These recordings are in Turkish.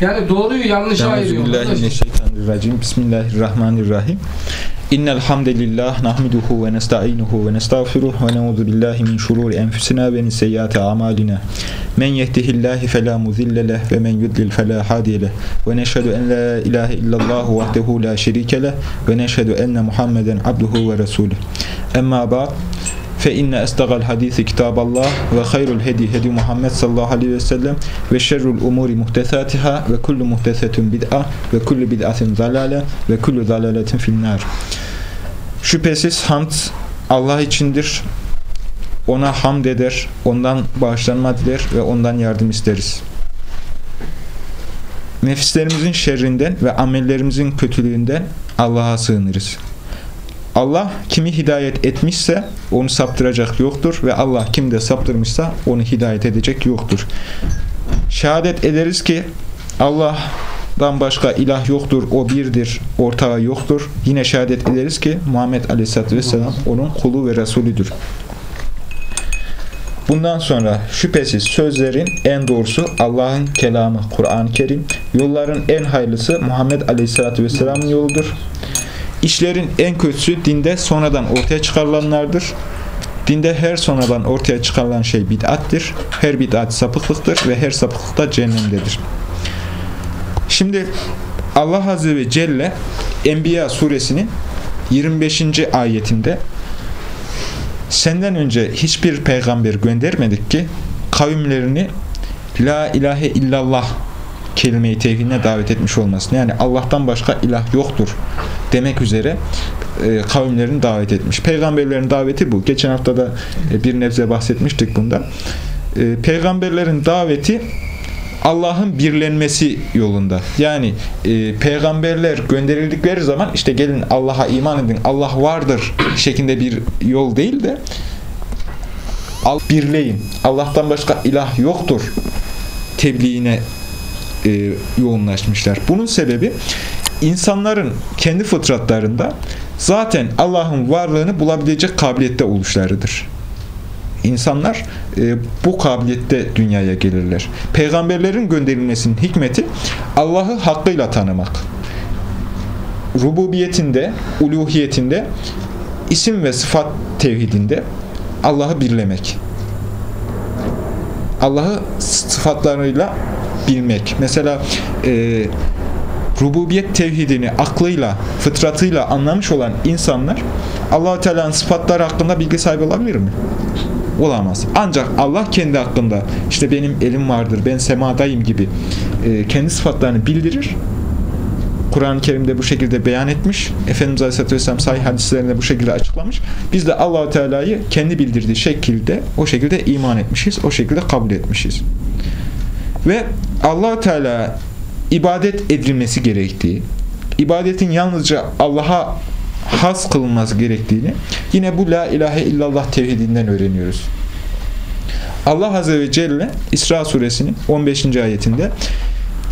Yani doğruyu yanlışa ayırıyor. Euzubillahimineşşeytanirracim. Bismillahirrahmanirrahim. İnnel hamdelellah nahmeduhu ve nestainuhu ve nestağfiruh ve na'udzu billahi min şururi enfusina ve min seyyiati amalina. Men yehdihillahu fela mudille leh ve men yudlil fela hadiye leh. Ve neşhedü en la ilahe illallah vahdehu la şerike leh ve neşhedü enne Muhammeden abduhu ve resuluh. Emma ba'd. Fe inne estagal hadisi kitaballah ve hayrul hedi hedi Muhammed sallallahu aleyhi ve sellem ve şerrul umuri muhtesatiha ve kullu muhtesetun bid'a ve kullu bid'atin zalale ve kullu zalaletin finnar. Şüphesiz hamd Allah içindir. Ona hamd eder, ondan bağışlanma diler ve ondan yardım isteriz. Nefislerimizin şerrinden ve amellerimizin kötülüğünden Allah'a sığınırız. Allah kimi hidayet etmişse onu saptıracak yoktur ve Allah kimi de saptırmışsa onu hidayet edecek yoktur. Şehadet ederiz ki Allah'dan başka ilah yoktur, o birdir, ortağı yoktur. Yine şehadet ederiz ki Muhammed Aleyhisselatü Vesselam onun kulu ve Resulüdür. Bundan sonra şüphesiz sözlerin en doğrusu Allah'ın kelamı Kur'an-ı Kerim, yolların en hayırlısı Muhammed Aleyhisselatü Vesselam'ın yoludur. İşlerin en kötüsü dinde sonradan ortaya çıkarılanlardır. Dinde her sonradan ortaya çıkarılan şey bid'attir. Her bid'at sapıklıktır ve her sapıklık da cehennemdedir. Şimdi Allah Azze ve Celle Enbiya suresinin 25. ayetinde senden önce hiçbir peygamber göndermedik ki kavimlerini La ilahe illallah kelime-i tevhidine davet etmiş olmasın. Yani Allah'tan başka ilah yoktur demek üzere e, kavimlerini davet etmiş. Peygamberlerin daveti bu. Geçen hafta da e, bir nebze bahsetmiştik bundan. E, peygamberlerin daveti Allah'ın birlenmesi yolunda. Yani e, peygamberler gönderildikleri zaman işte gelin Allah'a iman edin, Allah vardır şeklinde bir yol değil de birleyin. Allah'tan başka ilah yoktur tebliğine e, yoğunlaşmışlar. Bunun sebebi insanların kendi fıtratlarında zaten Allah'ın varlığını bulabilecek kabiliyette oluşlarıdır. İnsanlar e, bu kabiliyette dünyaya gelirler. Peygamberlerin gönderilmesinin hikmeti Allah'ı hakkıyla tanımak. Rububiyetinde, uluhiyetinde, isim ve sıfat tevhidinde Allah'ı birlemek. Allah'ı sıfatlarıyla bilmek. Mesela e, rububiyet tevhidini aklıyla, fıtratıyla anlamış olan insanlar allah Teala'nın sıfatları hakkında bilgi sahibi olabilir mi? Olamaz. Ancak Allah kendi hakkında işte benim elim vardır, ben semadayım gibi e, kendi sıfatlarını bildirir. Kur'an-ı Kerim'de bu şekilde beyan etmiş. Efendimiz Aleyhisselatü Vesselam sahih hadislerinde bu şekilde açıklamış. Biz de allah Teala'yı kendi bildirdiği şekilde o şekilde iman etmişiz. O şekilde kabul etmişiz. Ve allah Teala ibadet edilmesi gerektiği, ibadetin yalnızca Allah'a has kılınması gerektiğini yine bu la ilahe illallah tevhidinden öğreniyoruz. Allah Azze ve Celle İsra suresinin 15. ayetinde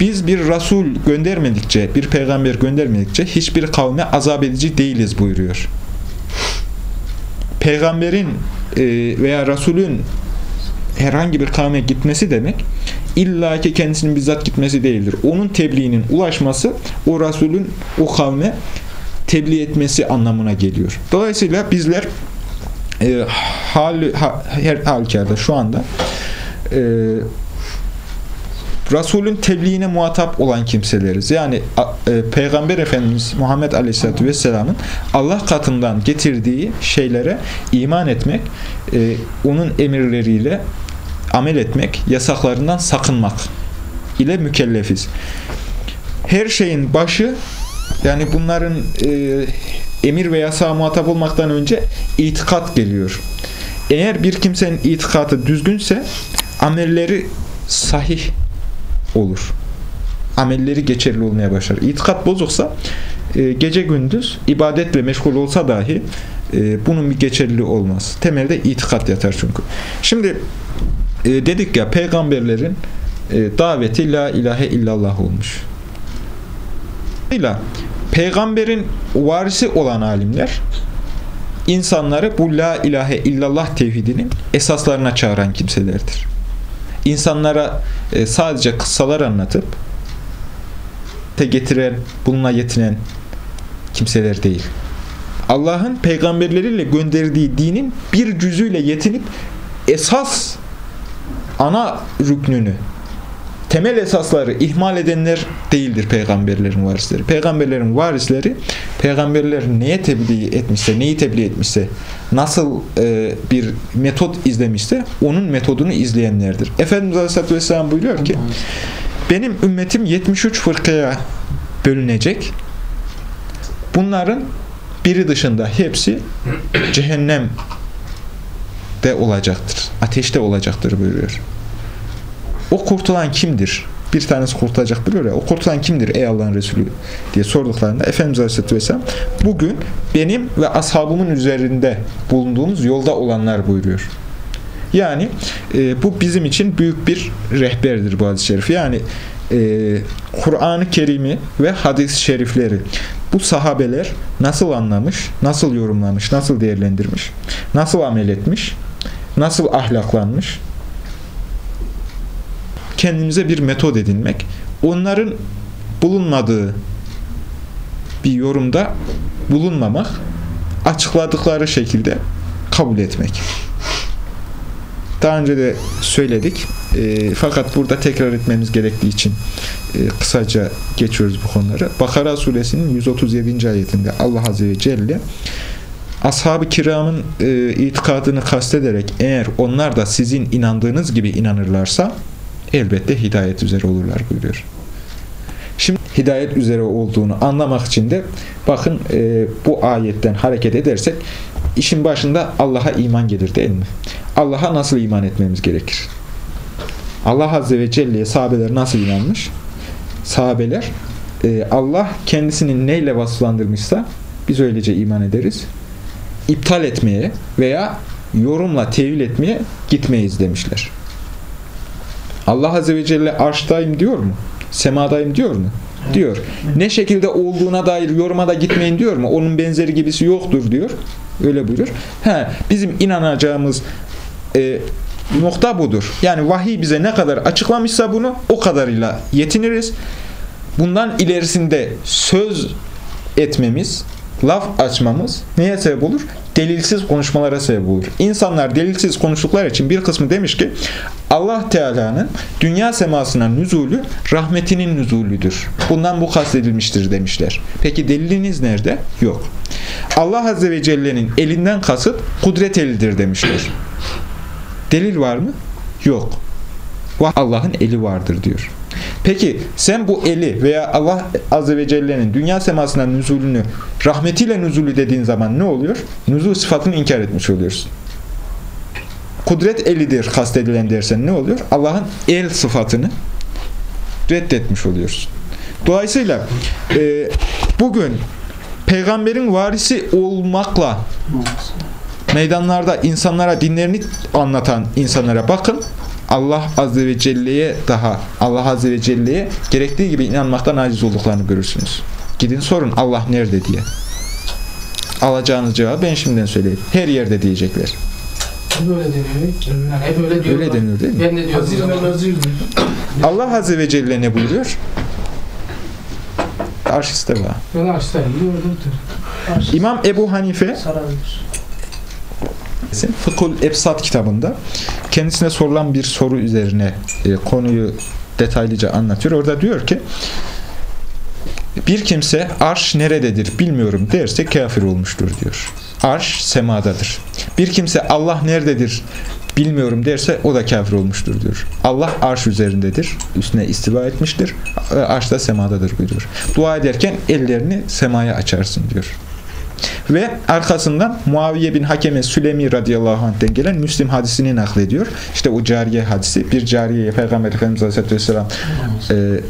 biz bir Resul göndermedikçe, bir peygamber göndermedikçe hiçbir kavme azap edici değiliz buyuruyor. Peygamberin e, veya Resulün herhangi bir kavme gitmesi demek illa ki kendisinin bizzat gitmesi değildir. Onun tebliğinin ulaşması o Resulün o kavme tebliğ etmesi anlamına geliyor. Dolayısıyla bizler e, hal, ha, her halükarda şu anda e, Resulün tebliğine muhatap olan kimseleriz. Yani e, Peygamber Efendimiz Muhammed Aleyhisselatü Vesselam'ın Allah katından getirdiği şeylere iman etmek, e, onun emirleriyle amel etmek, yasaklarından sakınmak ile mükellefiz. Her şeyin başı yani bunların e, emir ve yasağa muhatap olmaktan önce itikat geliyor. Eğer bir kimsenin itikatı düzgünse amelleri sahih olur. Amelleri geçerli olmaya başlar. İtikat bozuksa e, gece gündüz ibadetle meşgul olsa dahi e, bunun bir geçerli olmaz. Temelde itikat yatar çünkü. Şimdi e, dedik ya peygamberlerin e, daveti la ilahe illallah olmuş. Peygamberin varisi olan alimler insanları bu la ilahe illallah tevhidinin esaslarına çağıran kimselerdir. İnsanlara e, sadece kıssalar anlatıp hidayete getiren, bununla yetinen kimseler değil. Allah'ın peygamberleriyle gönderdiği dinin bir cüzüyle yetinip esas ana rüknünü, temel esasları ihmal edenler değildir peygamberlerin varisleri. Peygamberlerin varisleri, peygamberler neye tebliğ etmişse, neyi tebliğ etmişse, nasıl e, bir metot izlemişse, onun metodunu izleyenlerdir. Efendimiz Aleyhisselatü Vesselam buyuruyor ki, benim ümmetim 73 fırkaya bölünecek. Bunların biri dışında hepsi cehennem de olacaktır. Ateşte olacaktır buyuruyor. O kurtulan kimdir? Bir tanesi kurtulacak buyuruyor ya. O kurtulan kimdir ey Allah'ın Resulü diye sorduklarında Efendimiz Aleyhisselatü Vesselam bugün benim ve ashabımın üzerinde bulunduğumuz yolda olanlar buyuruyor. Yani e, bu bizim için büyük bir rehberdir bu hadis-i şerif. Yani e, Kur'an-ı Kerim'i ve hadis-i şerifleri bu sahabeler nasıl anlamış, nasıl yorumlamış, nasıl değerlendirmiş, nasıl amel etmiş, nasıl ahlaklanmış, kendimize bir metod edinmek, onların bulunmadığı bir yorumda bulunmamak, açıkladıkları şekilde kabul etmek. Daha önce de söyledik. E, fakat burada tekrar etmemiz gerektiği için e, kısaca geçiyoruz bu konuları. Bakara suresinin 137. ayetinde Allah Azze ve Celle ashab-ı kiramın e, itikadını kastederek eğer onlar da sizin inandığınız gibi inanırlarsa elbette hidayet üzere olurlar buyuruyor. Şimdi hidayet üzere olduğunu anlamak için de bakın e, bu ayetten hareket edersek işin başında Allah'a iman gelir değil mi? Allah'a nasıl iman etmemiz gerekir? Allah Azze ve Celle'ye sahabeler nasıl inanmış? Sahabeler e, Allah kendisini neyle vasıflandırmışsa biz öylece iman ederiz. İptal etmeye veya yorumla tevil etmeye gitmeyiz demişler. Allah Azze ve Celle arştayım diyor mu? Semadayım diyor mu? Diyor. Ne şekilde olduğuna dair yoruma da gitmeyin diyor mu? Onun benzeri gibisi yoktur diyor. Öyle buyurur. He, bizim inanacağımız e, nokta budur. Yani vahiy bize ne kadar açıklamışsa bunu o kadarıyla yetiniriz. Bundan ilerisinde söz etmemiz, laf açmamız neye sebep olur? Delilsiz konuşmalara sebep olur. İnsanlar delilsiz konuştukları için bir kısmı demiş ki Allah Teala'nın dünya semasına nüzulü rahmetinin nüzulüdür. Bundan bu kastedilmiştir demişler. Peki deliliniz nerede? Yok. Allah Azze ve Celle'nin elinden kasıt kudret elidir demişler. Delil var mı? Yok. Allah'ın eli vardır diyor. Peki sen bu eli veya Allah Azze ve Celle'nin dünya semasına nüzulünü rahmetiyle nüzulü dediğin zaman ne oluyor? Nüzul sıfatını inkar etmiş oluyorsun. Kudret elidir kastedilen dersen ne oluyor? Allah'ın el sıfatını reddetmiş oluyorsun. Dolayısıyla e, bugün peygamberin varisi olmakla meydanlarda insanlara dinlerini anlatan insanlara bakın. Allah Azze ve Celle'ye daha Allah Azze ve Celle'ye gerektiği gibi inanmaktan aciz olduklarını görürsünüz. Gidin sorun Allah nerede diye. Alacağınız cevabı ben şimdiden söyleyeyim. Her yerde diyecekler. Hep öyle deniyor. Yani hep öyle diyorlar. Öyle deniyor değil mi? Ben ne diyorum? Allah Azze ve Celle ne buyuruyor? Arş isteva. Ben. Doğrudur. İmam Ebu Hanife Sarabilir. Fıkhul Ebsat kitabında kendisine sorulan bir soru üzerine e, konuyu detaylıca anlatıyor. Orada diyor ki bir kimse arş nerededir bilmiyorum derse kafir olmuştur diyor. Arş semadadır. Bir kimse Allah nerededir bilmiyorum derse o da kafir olmuştur diyor. Allah arş üzerindedir. Üstüne istiva etmiştir. Arş da semadadır buyuruyor. Dua ederken ellerini semaya açarsın diyor. Ve arkasından Muaviye bin Hakeme Sülemi radıyallahu anh'den gelen Müslim hadisini naklediyor. İşte o cariye hadisi. Bir cariyeye Peygamber Efendimiz aleyhisselatü vesselam e,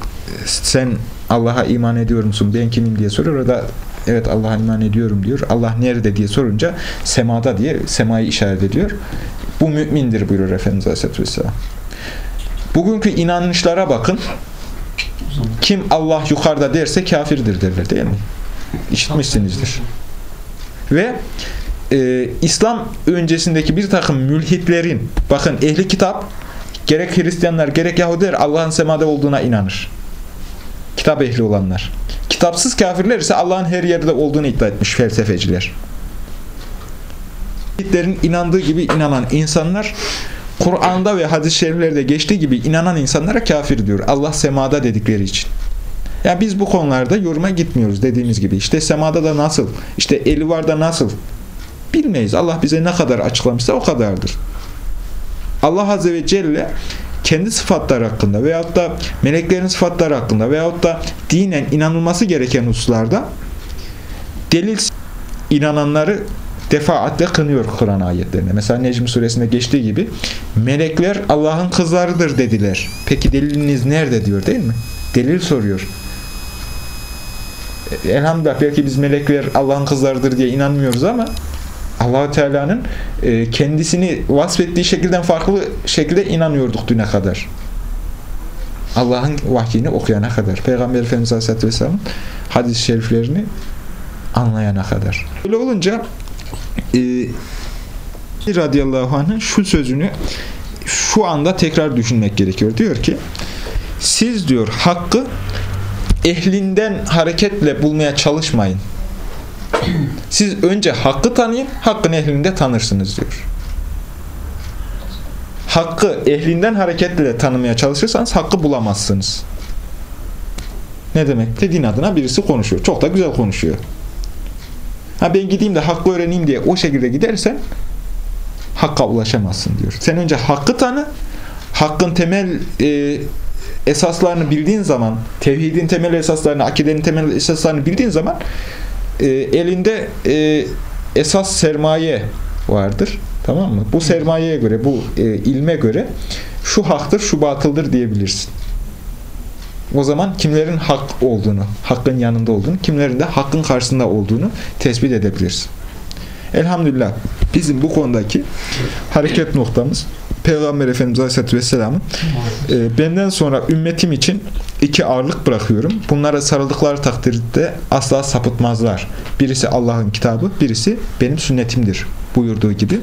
sen Allah'a iman ediyor musun? Ben kimim diye soruyor. O da evet Allah'a iman ediyorum diyor. Allah nerede diye sorunca semada diye semayı işaret ediyor. Bu mümindir buyuruyor Efendimiz aleyhisselatü vesselam. Bugünkü inanışlara bakın. Kim Allah yukarıda derse kafirdir derler değil mi? İşitmişsinizdir. Ve e, İslam öncesindeki bir takım mülhitlerin, bakın ehli kitap, gerek Hristiyanlar gerek Yahudiler Allah'ın semada olduğuna inanır. kitap ehli olanlar. Kitapsız kafirler ise Allah'ın her yerde olduğunu iddia etmiş felsefeciler. Şehitlerin inandığı gibi inanan insanlar Kur'an'da ve hadis-i şeriflerde geçtiği gibi inanan insanlara kafir diyor. Allah semada dedikleri için. Ya biz bu konularda yoruma gitmiyoruz dediğimiz gibi. İşte semada da nasıl, işte eli var da nasıl bilmeyiz. Allah bize ne kadar açıklamışsa o kadardır. Allah Azze ve Celle kendi sıfatları hakkında veyahut da meleklerin sıfatları hakkında veyahut da dinen inanılması gereken hususlarda delil inananları defaatle kınıyor Kur'an ayetlerine. Mesela Necm suresinde geçtiği gibi melekler Allah'ın kızlarıdır dediler. Peki deliliniz nerede diyor değil mi? Delil soruyor. Elhamdülillah belki biz melekler Allah'ın kızlarıdır diye inanmıyoruz ama Allahu Teala'nın e, kendisini vasfettiği şekilden farklı şekilde inanıyorduk düne kadar. Allah'ın vahyini okuyana kadar. Peygamber Efendimiz Aleyhisselatü Vesselam'ın hadis-i şeriflerini anlayana kadar. Öyle olunca e, radıyallahu anh'ın şu sözünü şu anda tekrar düşünmek gerekiyor. Diyor ki siz diyor hakkı ehlinden hareketle bulmaya çalışmayın. Siz önce hakkı tanıyın, hakkın ehlinde tanırsınız diyor. Hakkı ehlinden hareketle tanımaya çalışırsanız hakkı bulamazsınız. Ne demek? Din adına birisi konuşuyor. Çok da güzel konuşuyor. Ha ben gideyim de hakkı öğreneyim diye o şekilde gidersen hakka ulaşamazsın diyor. Sen önce hakkı tanı, hakkın temel e, esaslarını bildiğin zaman, tevhidin temel esaslarını, akidenin temel esaslarını bildiğin zaman e, elinde e, esas sermaye vardır. Tamam mı? Bu sermayeye göre, bu e, ilme göre şu haktır, şu batıldır diyebilirsin. O zaman kimlerin hak olduğunu, hakkın yanında olduğunu, kimlerin de hakkın karşısında olduğunu tespit edebilirsin. Elhamdülillah bizim bu konudaki hareket noktamız Peygamber Efendimiz Aleyhisselatü Vesselam'ın e, benden sonra ümmetim için iki ağırlık bırakıyorum. Bunlara sarıldıkları takdirde asla sapıtmazlar. Birisi Allah'ın kitabı, birisi benim sünnetimdir buyurduğu gibi.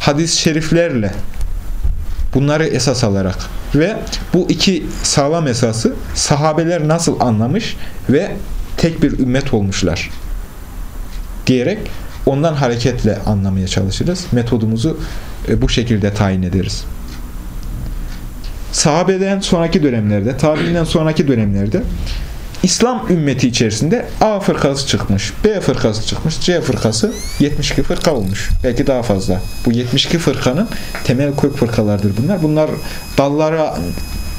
Hadis-i şeriflerle bunları esas alarak ve bu iki sağlam esası sahabeler nasıl anlamış ve tek bir ümmet olmuşlar diyerek ondan hareketle anlamaya çalışırız. Metodumuzu bu şekilde tayin ederiz. Sahabeden sonraki dönemlerde, tabiinden sonraki dönemlerde İslam ümmeti içerisinde A fırkası çıkmış, B fırkası çıkmış, C fırkası 72 fırka olmuş. Belki daha fazla. Bu 72 fırkanın temel kök fırkalardır bunlar. Bunlar dallara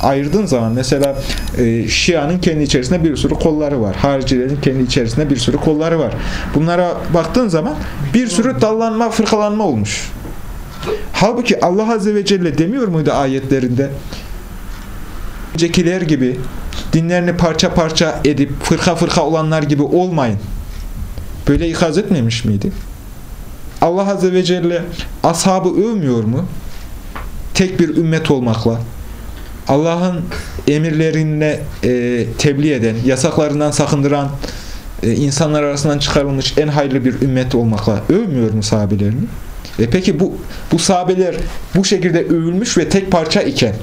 ayırdığın zaman mesela e, Şia'nın kendi içerisinde bir sürü kolları var. Haricilerin kendi içerisinde bir sürü kolları var. Bunlara baktığın zaman bir sürü dallanma, fırkalanma olmuş. Halbuki Allah Azze ve Celle demiyor muydu ayetlerinde? Öncekiler gibi dinlerini parça parça edip fırka fırka olanlar gibi olmayın. Böyle ikaz etmemiş miydi? Allah Azze ve Celle ashabı övmüyor mu? Tek bir ümmet olmakla. Allah'ın emirlerine e, tebliğ eden, yasaklarından sakındıran, e, insanlar arasından çıkarılmış en hayırlı bir ümmet olmakla övmüyor mu sahabelerini? E peki bu, bu sahabeler bu şekilde övülmüş ve tek parça iken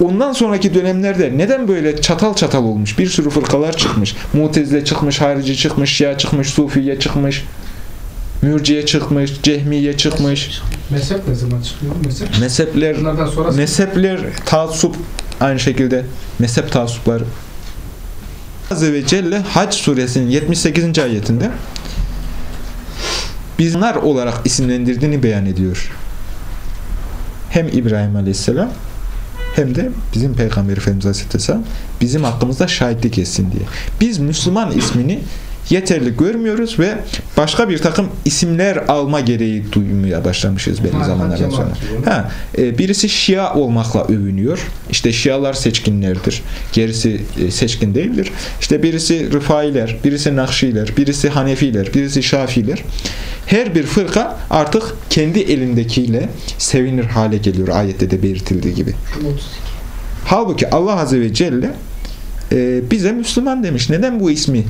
ondan sonraki dönemlerde neden böyle çatal çatal olmuş? Bir sürü fırkalar çıkmış. Mutezile çıkmış, harici çıkmış, şia çıkmış, sufiye çıkmış, mürciye çıkmış, cehmiye çıkmış. Mezhep ne zaman çıkıyor? Mezhep. Mezhepler, sonra mezhepler, taassup aynı şekilde mezhep taassupları. Azze ve Celle Hac suresinin 78. ayetinde bizler olarak isimlendirdiğini beyan ediyor. Hem İbrahim Aleyhisselam hem de bizim Peygamber Efendimiz Aleyhisselam bizim hakkımızda şahitlik etsin diye. Biz Müslüman ismini yeterli görmüyoruz ve başka bir takım isimler alma gereği duymaya başlamışız belli zamanlardan sonra. Ha, e, birisi Şia olmakla övünüyor. İşte Şialar seçkinlerdir. Gerisi e, seçkin değildir. İşte birisi Rıfailer, birisi Nakşiler, birisi Hanefiler, birisi Şafiler. Her bir fırka artık kendi elindekiyle sevinir hale geliyor ayette de belirtildiği gibi. Halbuki Allah Azze ve Celle e, bize Müslüman demiş. Neden bu ismi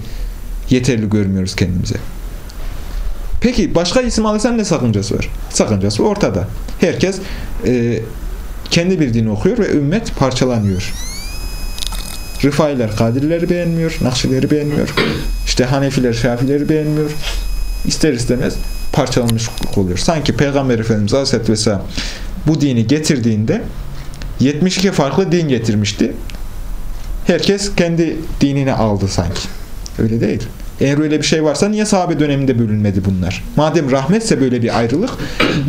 yeterli görmüyoruz kendimize. Peki başka isim alırsan ne sakıncası var? Sakıncası ortada. Herkes e, kendi bildiğini okuyor ve ümmet parçalanıyor. Rıfailer Kadirileri beğenmiyor, Nakşileri beğenmiyor. İşte Hanefiler Şafileri beğenmiyor. İster istemez parçalanmış oluyor. Sanki Peygamber Efendimiz Aleyhisselatü Vesselam bu dini getirdiğinde 72 farklı din getirmişti. Herkes kendi dinini aldı sanki. Öyle değil. Eğer öyle bir şey varsa niye sahabe döneminde bölünmedi bunlar? Madem rahmetse böyle bir ayrılık,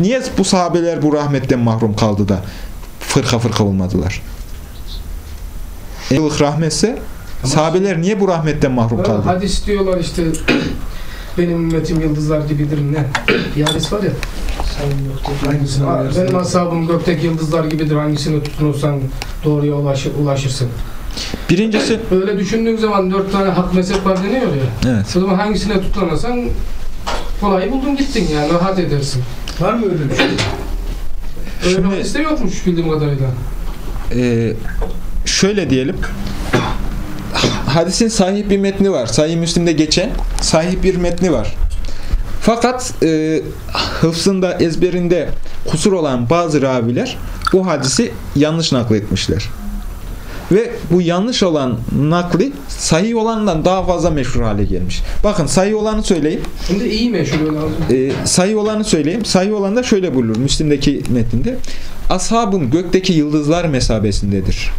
niye bu sahabeler bu rahmetten mahrum kaldı da fırka fırka olmadılar? Ayrılık rahmetse sahabeler niye bu rahmetten mahrum kaldı? Hadis diyorlar işte benim ümmetim yıldızlar gibidir ne? Bir hadis var ya. Hangisini "Aa, alıyorsun? Benim ashabım gökteki yıldızlar gibidir. Hangisine tutunursan doğruya ulaşır, ulaşırsın. Birincisi, Öyle düşündüğün zaman dört tane hak mezhep var deniyor ya. evet. O zaman hangisine tutunursan kolayı buldun gittin yani rahat edersin. Var mı öyle bir şey? Öyle Şimdi- bir hadis de yokmuş bildiğim kadarıyla. Ee, şöyle diyelim. Hadisin sahih bir metni var. Sahih Müslim'de geçen sahih bir metni var. Fakat e, hıfzında, ezberinde kusur olan bazı raviler bu hadisi yanlış nakletmişler. Ve bu yanlış olan nakli sahih olandan daha fazla meşhur hale gelmiş. Bakın sahih olanı söyleyeyim. Şimdi iyi meşhur lazım. E, sahih olanı söyleyeyim. Sahih olan da şöyle buyurulur Müslim'deki metninde. Ashabım gökteki yıldızlar mesabesindedir.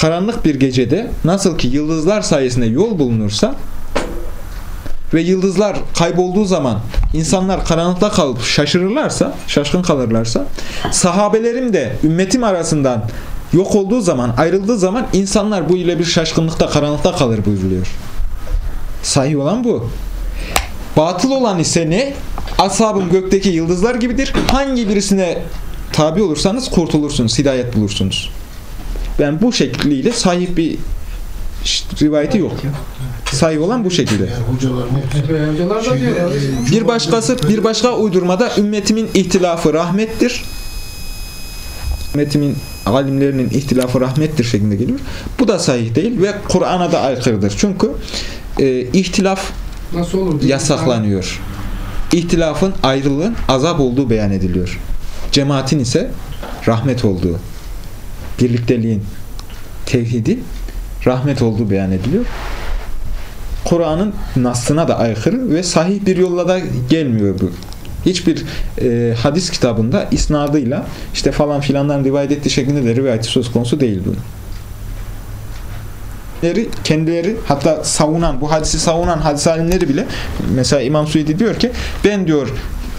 Karanlık bir gecede nasıl ki yıldızlar sayesinde yol bulunursa ve yıldızlar kaybolduğu zaman insanlar karanlıkta kalıp şaşırırlarsa, şaşkın kalırlarsa sahabelerim de ümmetim arasından yok olduğu zaman, ayrıldığı zaman insanlar bu ile bir şaşkınlıkta, karanlıkta kalır buyuruluyor. Sahih olan bu. Batıl olan ise ne? Ashabın gökteki yıldızlar gibidir. Hangi birisine tabi olursanız kurtulursunuz, hidayet bulursunuz. Ben bu şekliyle sahip bir rivayeti yok. Sahih olan bu şekilde. E, Bir başkası, bir başka uydurmada ümmetimin ihtilafı rahmettir. Ümmetimin alimlerinin ihtilafı rahmettir şeklinde geliyor. Bu da sahih değil ve Kur'an'a da aykırıdır. Çünkü e, ihtilaf Nasıl olur? yasaklanıyor. İhtilafın, ayrılığın azap olduğu beyan ediliyor. Cemaatin ise rahmet olduğu, birlikteliğin, tevhidin rahmet olduğu beyan ediliyor. Kur'an'ın nasına da aykırı ve sahih bir yolla da gelmiyor bu. Hiçbir e, hadis kitabında isnadıyla işte falan filandan rivayet ettiği şeklinde de rivayeti söz konusu değil bunun kendileri, kendileri hatta savunan, bu hadisi savunan hadis alimleri bile mesela İmam Suyuti diyor ki ben diyor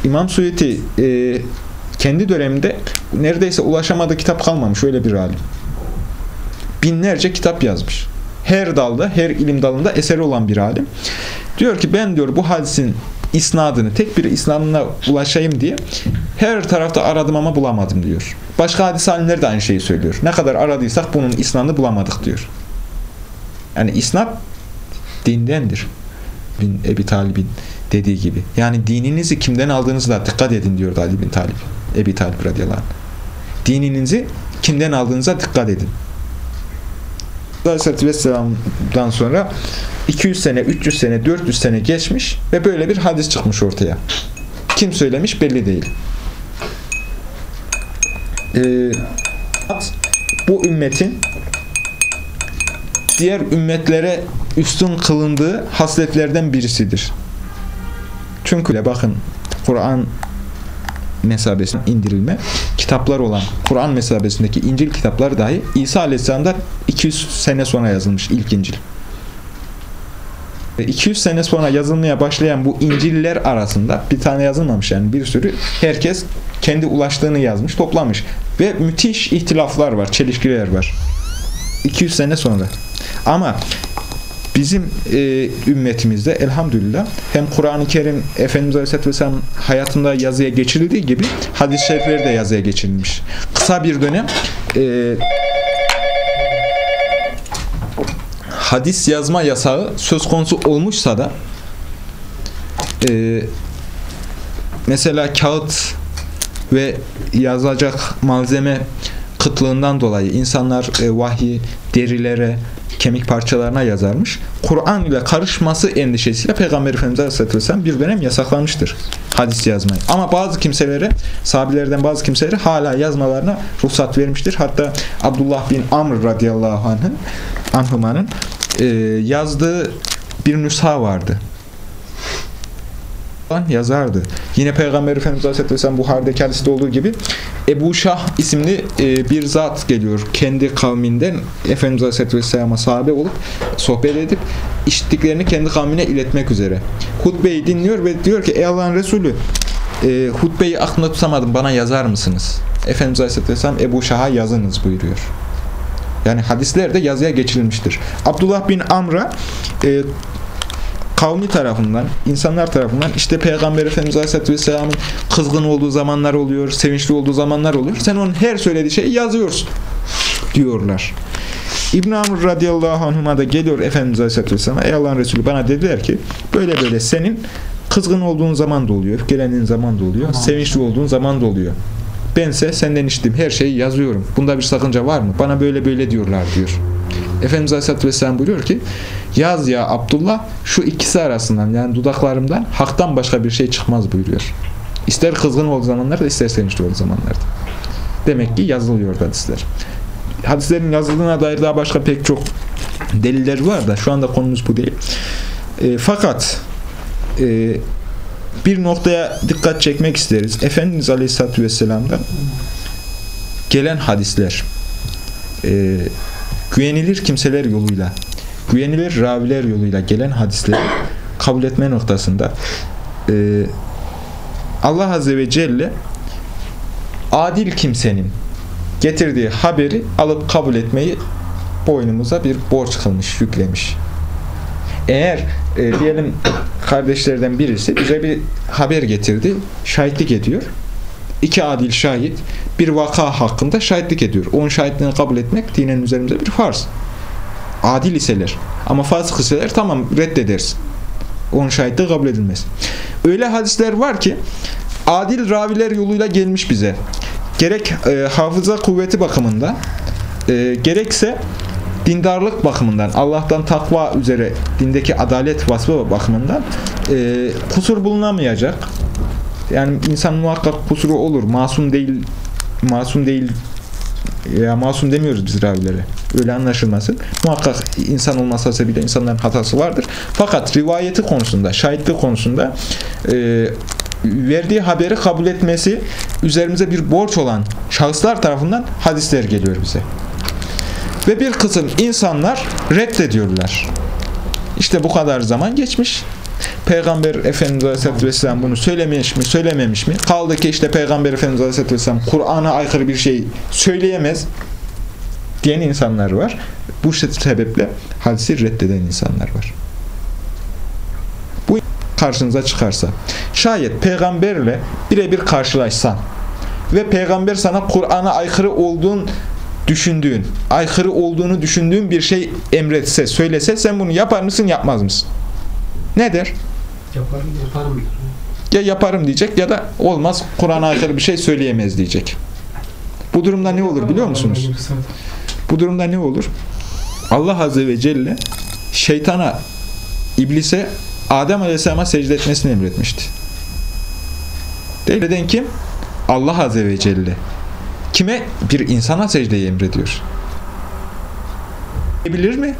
İmam Suyuti e, kendi döneminde neredeyse ulaşamadığı kitap kalmamış öyle bir alim. Binlerce kitap yazmış. Her dalda, her ilim dalında eseri olan bir alim. Diyor ki ben diyor bu hadisin isnadını, tek bir isnadına ulaşayım diye her tarafta aradım ama bulamadım diyor. Başka hadis alimleri de aynı şeyi söylüyor. Ne kadar aradıysak bunun isnadını bulamadık diyor. Yani isnat dindendir. Bin Ebi Talib'in dediği gibi. Yani dininizi kimden aldığınızla dikkat edin diyordu Ali bin Talib. Ebi Talib radıyallahu anh. Dininizi kimden aldığınıza dikkat edin. Aleyhisselatü Vesselam'dan sonra 200 sene, 300 sene, 400 sene geçmiş ve böyle bir hadis çıkmış ortaya. Kim söylemiş belli değil. Ee, bu ümmetin diğer ümmetlere üstün kılındığı hasletlerden birisidir. Çünkü bakın Kur'an mesabesine indirilme kitaplar olan Kur'an mesabesindeki İncil kitapları dahi İsa Aleyhisselam'dan 200 sene sonra yazılmış ilk İncil. Ve 200 sene sonra yazılmaya başlayan bu İncil'ler arasında bir tane yazılmamış yani bir sürü herkes kendi ulaştığını yazmış, toplamış ve müthiş ihtilaflar var, çelişkiler var. 200 sene sonra. Ama bizim e, ümmetimizde elhamdülillah hem Kur'an-ı Kerim Efendimiz Aleyhisselatü Vesselam hayatında yazıya geçirildiği gibi hadis-i şerifleri de yazıya geçirilmiş. Kısa bir dönem e, hadis yazma yasağı söz konusu olmuşsa da e, mesela kağıt ve yazacak malzeme kıtlığından dolayı insanlar e, vahyi derilere, kemik parçalarına yazarmış. Kur'an ile karışması endişesiyle Peygamber Efendimiz Aleyhisselatü Vesselam bir dönem yasaklamıştır hadis yazmayı. Ama bazı kimselere, sahabilerden bazı kimselere hala yazmalarına ruhsat vermiştir. Hatta Abdullah bin Amr radıyallahu anh'ın anhumanın e, yazdığı bir nüsha vardı yazardı. Yine Peygamber Efendimiz Aleyhisselatü Vesselam Buhari'deki hadiste olduğu gibi Ebu Şah isimli e, bir zat geliyor. Kendi kavminden Efendimiz Aleyhisselatü Vesselam'a sahabe olup sohbet edip işittiklerini kendi kavmine iletmek üzere. Hutbeyi dinliyor ve diyor ki ey Allah'ın Resulü e, hutbeyi aklımda tutamadım bana yazar mısınız? Efendimiz Aleyhisselatü Vesselam Ebu Şah'a yazınız buyuruyor. Yani hadislerde yazıya geçirilmiştir. Abdullah bin Amr'a e, kavmi tarafından, insanlar tarafından işte Peygamber Efendimiz Aleyhisselatü Vesselam'ın kızgın olduğu zamanlar oluyor, sevinçli olduğu zamanlar oluyor. Sen onun her söylediği şeyi yazıyorsun diyorlar. İbn Amr radıyallahu anhuma da geliyor Efendimiz Aleyhisselatü Vesselam'a. Ey Allah'ın Resulü bana dediler ki böyle böyle senin kızgın olduğun zaman da oluyor, öfkelendiğin zaman da oluyor, tamam. sevinçli olduğun zaman da oluyor. Bense senden içtiğim her şeyi yazıyorum. Bunda bir sakınca var mı? Bana böyle böyle diyorlar diyor. Efendimiz Aleyhisselatü Vesselam buyuruyor ki yaz ya Abdullah şu ikisi arasından yani dudaklarımdan haktan başka bir şey çıkmaz buyuruyor. İster kızgın olduğu zamanlarda ister sevinçli olduğu zamanlarda. Demek ki yazılıyor hadisler. Hadislerin yazıldığına dair daha başka pek çok deliller var da şu anda konumuz bu değil. E, fakat e, bir noktaya dikkat çekmek isteriz. Efendimiz Aleyhisselatü Vesselam'dan gelen hadisler e, güvenilir kimseler yoluyla, güvenilir raviler yoluyla gelen hadisleri kabul etme noktasında e, Allah Azze ve Celle adil kimsenin getirdiği haberi alıp kabul etmeyi boynumuza bir borç kılmış, yüklemiş. Eğer e, diyelim kardeşlerden birisi bize bir haber getirdi, şahitlik ediyor iki adil şahit bir vaka hakkında şahitlik ediyor. Onun şahitliğini kabul etmek dinen üzerimize bir farz. Adil iseler. Ama fasık iseler tamam reddedersin. Onun şahitliği kabul edilmez. Öyle hadisler var ki adil raviler yoluyla gelmiş bize. Gerek e, hafıza kuvveti bakımından e, gerekse dindarlık bakımından, Allah'tan takva üzere dindeki adalet vasfı bakımından e, kusur bulunamayacak, yani insan muhakkak kusuru olur. Masum değil masum değil ya masum demiyoruz biz ravilere. Öyle anlaşılmasın. Muhakkak insan olmasa sebebiyle insanların hatası vardır. Fakat rivayeti konusunda, şahitlik konusunda e, verdiği haberi kabul etmesi üzerimize bir borç olan şahıslar tarafından hadisler geliyor bize. Ve bir kısım insanlar reddediyorlar. İşte bu kadar zaman geçmiş. Peygamber Efendimiz Aleyhisselatü Vesselam bunu söylemiş mi, söylememiş mi? Kaldı ki işte Peygamber Efendimiz Aleyhisselatü Vesselam Kur'an'a aykırı bir şey söyleyemez diyen insanlar var. Bu sebeple hadisi reddeden insanlar var. Bu karşınıza çıkarsa, şayet peygamberle birebir karşılaşsan ve peygamber sana Kur'an'a aykırı olduğun düşündüğün, aykırı olduğunu düşündüğün bir şey emretse, söylese sen bunu yapar mısın, yapmaz mısın? Ne der? Yaparım, yaparım. Ya yaparım diyecek ya da olmaz Kur'an'a aykırı bir şey söyleyemez diyecek. Bu durumda ne olur biliyor musunuz? Bu durumda ne olur? Allah Azze ve Celle şeytana, iblise Adem Aleyhisselam'a secde etmesini emretmişti. Neden kim? Allah Azze ve Celle. Kime? Bir insana secdeyi emrediyor. Bilir mi?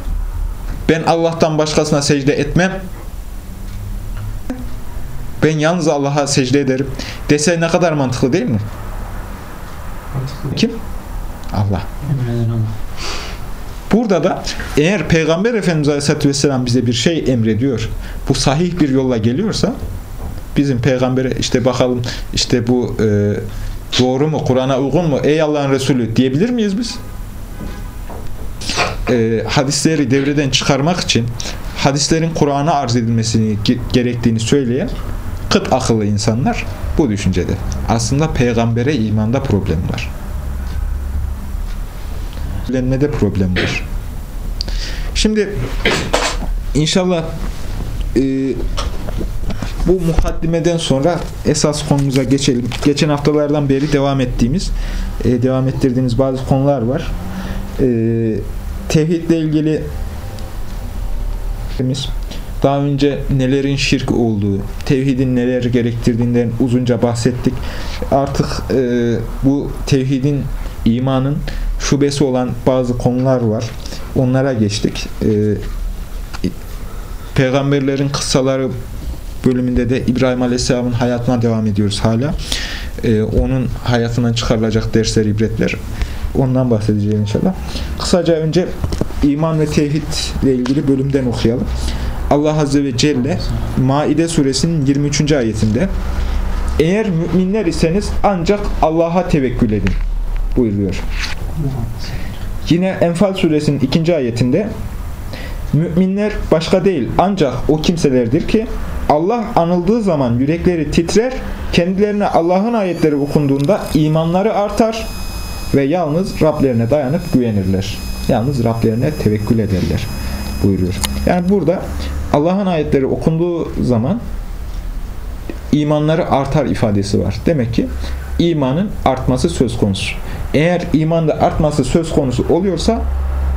Ben Allah'tan başkasına secde etmem ben yalnız Allah'a secde ederim dese ne kadar mantıklı değil mi? Mantıklı. Kim? Allah. Burada da eğer Peygamber Efendimiz Aleyhisselatü Vesselam bize bir şey emrediyor, bu sahih bir yolla geliyorsa bizim peygambere işte bakalım işte bu e, doğru mu, Kur'an'a uygun mu, ey Allah'ın Resulü diyebilir miyiz biz? E, hadisleri devreden çıkarmak için hadislerin Kur'an'a arz edilmesini gerektiğini söyleyen kıt akıllı insanlar bu düşüncede. Aslında peygambere imanda problem var. Söylenmede problem var. Şimdi inşallah e, Bu mukaddimeden sonra esas konumuza geçelim. Geçen haftalardan beri devam ettiğimiz, e, devam ettirdiğimiz bazı konular var. E, tevhidle ilgili daha önce nelerin şirk olduğu, tevhidin neler gerektirdiğinden uzunca bahsettik. Artık e, bu tevhidin, imanın şubesi olan bazı konular var. Onlara geçtik. E, peygamberlerin kıssaları bölümünde de İbrahim Aleyhisselam'ın hayatına devam ediyoruz hala. E, onun hayatından çıkarılacak dersler, ibretler. Ondan bahsedeceğim inşallah. Kısaca önce iman ve tevhid ile ilgili bölümden okuyalım. Allah Azze ve Celle Maide suresinin 23. ayetinde eğer müminler iseniz ancak Allah'a tevekkül edin buyuruyor. Yine Enfal suresinin 2. ayetinde müminler başka değil ancak o kimselerdir ki Allah anıldığı zaman yürekleri titrer, kendilerine Allah'ın ayetleri okunduğunda imanları artar ve yalnız Rablerine dayanıp güvenirler. Yalnız Rablerine tevekkül ederler buyuruyor. Yani burada Allah'ın ayetleri okunduğu zaman imanları artar ifadesi var. Demek ki imanın artması söz konusu. Eğer imanda artması söz konusu oluyorsa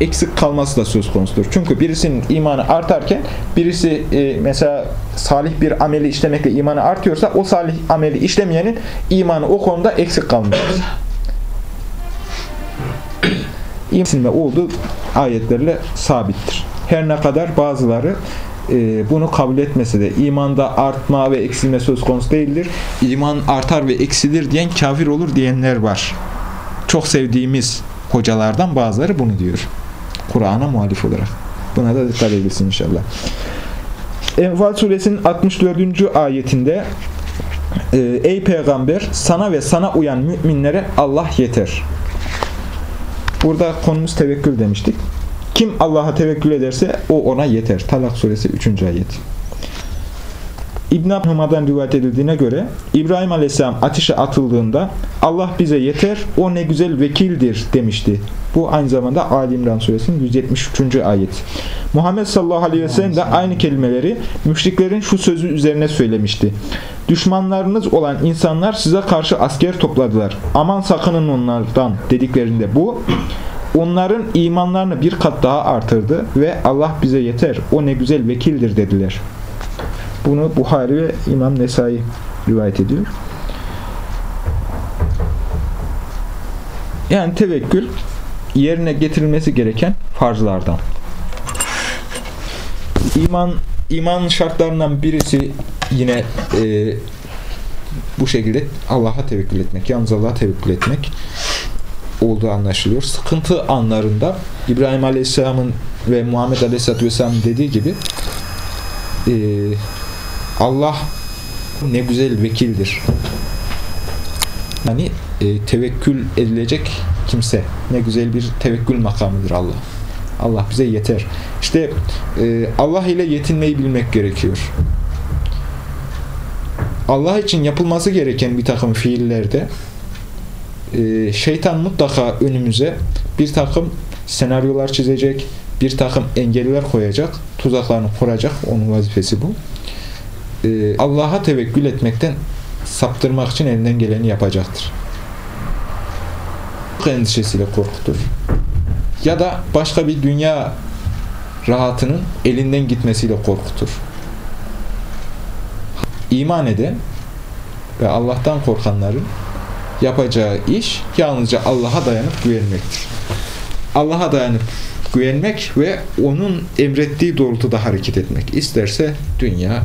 eksik kalması da söz konusudur. Çünkü birisinin imanı artarken birisi e, mesela salih bir ameli işlemekle imanı artıyorsa o salih ameli işlemeyenin imanı o konuda eksik kalmıştır. İmsilme olduğu ayetlerle sabittir. Her ne kadar bazıları bunu kabul etmese de imanda artma ve eksilme söz konusu değildir. İman artar ve eksilir diyen kafir olur diyenler var. Çok sevdiğimiz hocalardan bazıları bunu diyor. Kur'an'a muhalif olarak. Buna da dikkat edilsin inşallah. Enfal suresinin 64. ayetinde e, Ey peygamber sana ve sana uyan müminlere Allah yeter. Burada konumuz tevekkül demiştik. Kim Allah'a tevekkül ederse o ona yeter. Talak suresi 3. ayet. İbn Abdülhama'dan rivayet edildiğine göre İbrahim Aleyhisselam ateşe atıldığında Allah bize yeter, o ne güzel vekildir demişti. Bu aynı zamanda Ali İmran suresinin 173. ayet. Muhammed sallallahu aleyhi ve sellem de aynı kelimeleri müşriklerin şu sözü üzerine söylemişti. Düşmanlarınız olan insanlar size karşı asker topladılar. Aman sakının onlardan dediklerinde bu onların imanlarını bir kat daha artırdı ve Allah bize yeter, o ne güzel vekildir dediler. Bunu Buhari ve İmam Nesai rivayet ediyor. Yani tevekkül yerine getirilmesi gereken farzlardan. İman iman şartlarından birisi yine e, bu şekilde Allah'a tevekkül etmek, yalnız Allah'a tevekkül etmek olduğu anlaşılıyor. Sıkıntı anlarında İbrahim Aleyhisselam'ın ve Muhammed Aleyhisselatü Vesselam'ın dediği gibi e, Allah ne güzel vekildir. Yani e, tevekkül edilecek kimse. Ne güzel bir tevekkül makamıdır Allah. Allah bize yeter. İşte e, Allah ile yetinmeyi bilmek gerekiyor. Allah için yapılması gereken bir takım fiillerde e, şeytan mutlaka önümüze bir takım senaryolar çizecek, bir takım engeller koyacak, tuzaklarını kuracak. Onun vazifesi bu. E, Allah'a tevekkül etmekten saptırmak için elinden geleni yapacaktır. Endişesiyle korkutur. Ya da başka bir dünya rahatının elinden gitmesiyle korkutur. İman eden ve Allah'tan korkanların yapacağı iş yalnızca Allah'a dayanıp güvenmektir. Allah'a dayanıp güvenmek ve onun emrettiği doğrultuda hareket etmek. İsterse dünya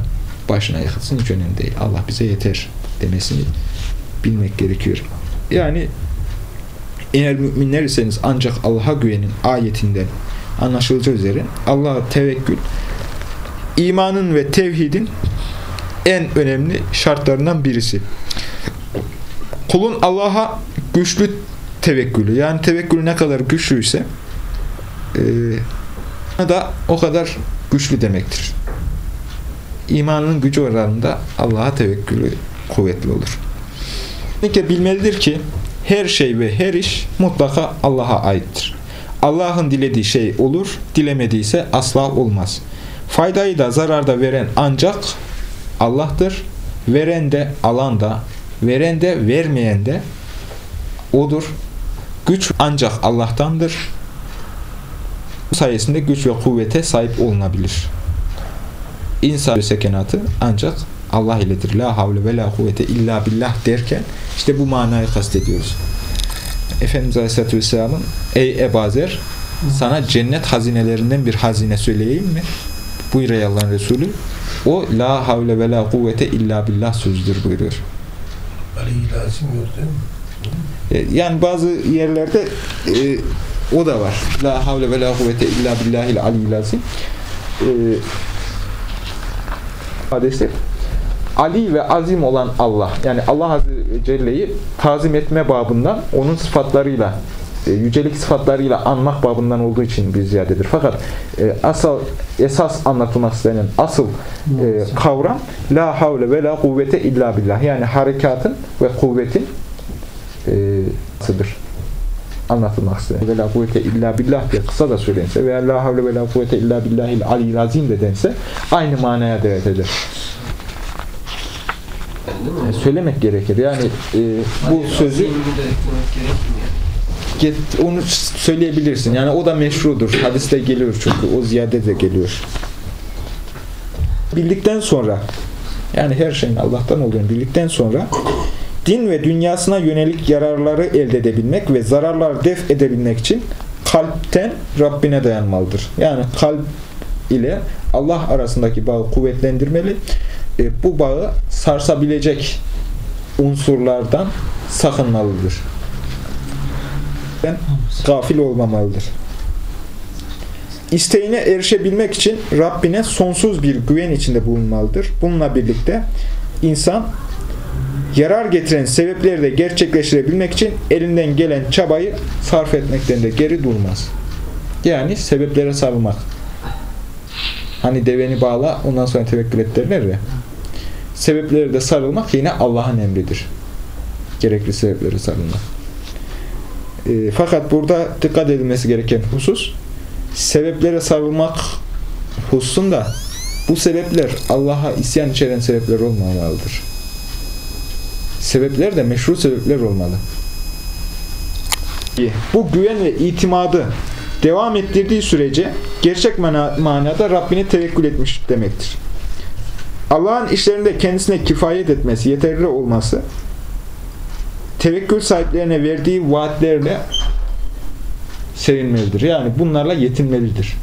başına yıkılsın hiç önemli değil. Allah bize yeter demesini bilmek gerekiyor. Yani eğer müminler iseniz ancak Allah'a güvenin ayetinden anlaşılacağı üzere Allah'a tevekkül imanın ve tevhidin en önemli şartlarından birisi. Kulun Allah'a güçlü tevekkülü yani tevekkülü ne kadar güçlüyse e, da o kadar güçlü demektir. İmanın gücü oranında Allah'a tevekkülü kuvvetli olur. Kesinlikle bilmelidir ki her şey ve her iş mutlaka Allah'a aittir. Allah'ın dilediği şey olur, dilemediyse asla olmaz. Faydayı da zararda veren ancak Allah'tır. Veren de, alan da, veren de, vermeyen de O'dur. Güç ancak Allah'tandır. Bu sayesinde güç ve kuvvete sahip olunabilir. İnsan sekenatı ancak Allah iledir. La havle ve la kuvvete illa billah derken işte bu manayı kastediyoruz. Efendimiz Aleyhisselatü Vesselam'ın Ey Ebazer sana cennet hazinelerinden bir hazine söyleyeyim mi? Buyur ey Allah'ın Resulü. O la havle ve la kuvvete illa billah sözüdür buyuruyor. Yani bazı yerlerde e, o da var. La havle ve la kuvvete illa billahil aliyyil azim. E, Ali ve azim olan Allah yani Allah Azze Celle'yi tazim etme babından onun sıfatlarıyla e, yücelik sıfatlarıyla anmak babından olduğu için bir ziyadedir. Fakat e, asıl esas anlatılmak istenen asıl e, kavram la havle ve la kuvvete illa billah yani harekatın ve kuvvetin e, sıdır anlatılmak istenen ve la kuvvete illa billah diye kısa da söylense veya la havle ve la kuvvete illa billahil aliyyil azim de dense aynı manaya delalet eder. E, söylemek gerekir. Yani e, bu sözü get, onu söyleyebilirsin. Yani o da meşrudur. Hadiste geliyor çünkü. O ziyade de geliyor. Bildikten sonra yani her şeyin Allah'tan olduğunu bildikten sonra din ve dünyasına yönelik yararları elde edebilmek ve zararları def edebilmek için kalpten Rabbine dayanmalıdır. Yani kalp ile Allah arasındaki bağı kuvvetlendirmeli. E, bu bağı sarsabilecek unsurlardan sakınmalıdır. Gafil olmamalıdır. İsteğine erişebilmek için Rabbine sonsuz bir güven içinde bulunmalıdır. Bununla birlikte insan yarar getiren sebepleri de gerçekleştirebilmek için elinden gelen çabayı sarf etmekten de geri durmaz. Yani sebeplere sarılmak. Hani deveni bağla ondan sonra tevekkül et derler ya. Sebeplere de sarılmak yine Allah'ın emridir. Gerekli sebeplere sarılmak. E, fakat burada dikkat edilmesi gereken husus sebeplere sarılmak hususunda bu sebepler Allah'a isyan içeren sebepler olmamalıdır. Sebepler de meşru sebepler olmalı. Bu güven ve itimadı devam ettirdiği sürece gerçek mana, manada Rabbine tevekkül etmiş demektir. Allah'ın işlerinde kendisine kifayet etmesi, yeterli olması, tevekkül sahiplerine verdiği vaatlerle sevinmelidir. Yani bunlarla yetinmelidir.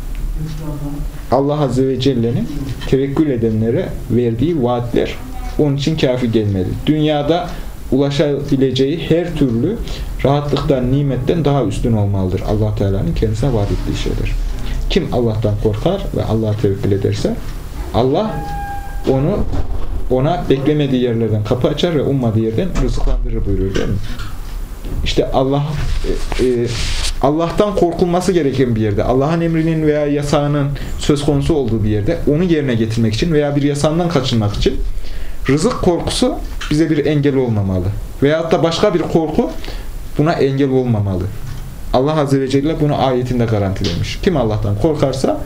Allah Azze ve Celle'nin tevekkül edenlere verdiği vaatler onun için kafi gelmeli. Dünyada ulaşabileceği her türlü rahatlıktan, nimetten daha üstün olmalıdır. allah Teala'nın kendisine vaat ettiği şeyler. Kim Allah'tan korkar ve Allah'a tevekkül ederse Allah onu ona beklemediği yerlerden kapı açar ve ummadığı yerden rızıklandırır buyuruyor değil mi? İşte Allah e, e, Allah'tan korkulması gereken bir yerde, Allah'ın emrinin veya yasağının söz konusu olduğu bir yerde onu yerine getirmek için veya bir yasağından kaçınmak için rızık korkusu bize bir engel olmamalı. Veyahut da başka bir korku buna engel olmamalı. Allah Azze ve Celle bunu ayetinde garantilemiş. Kim Allah'tan korkarsa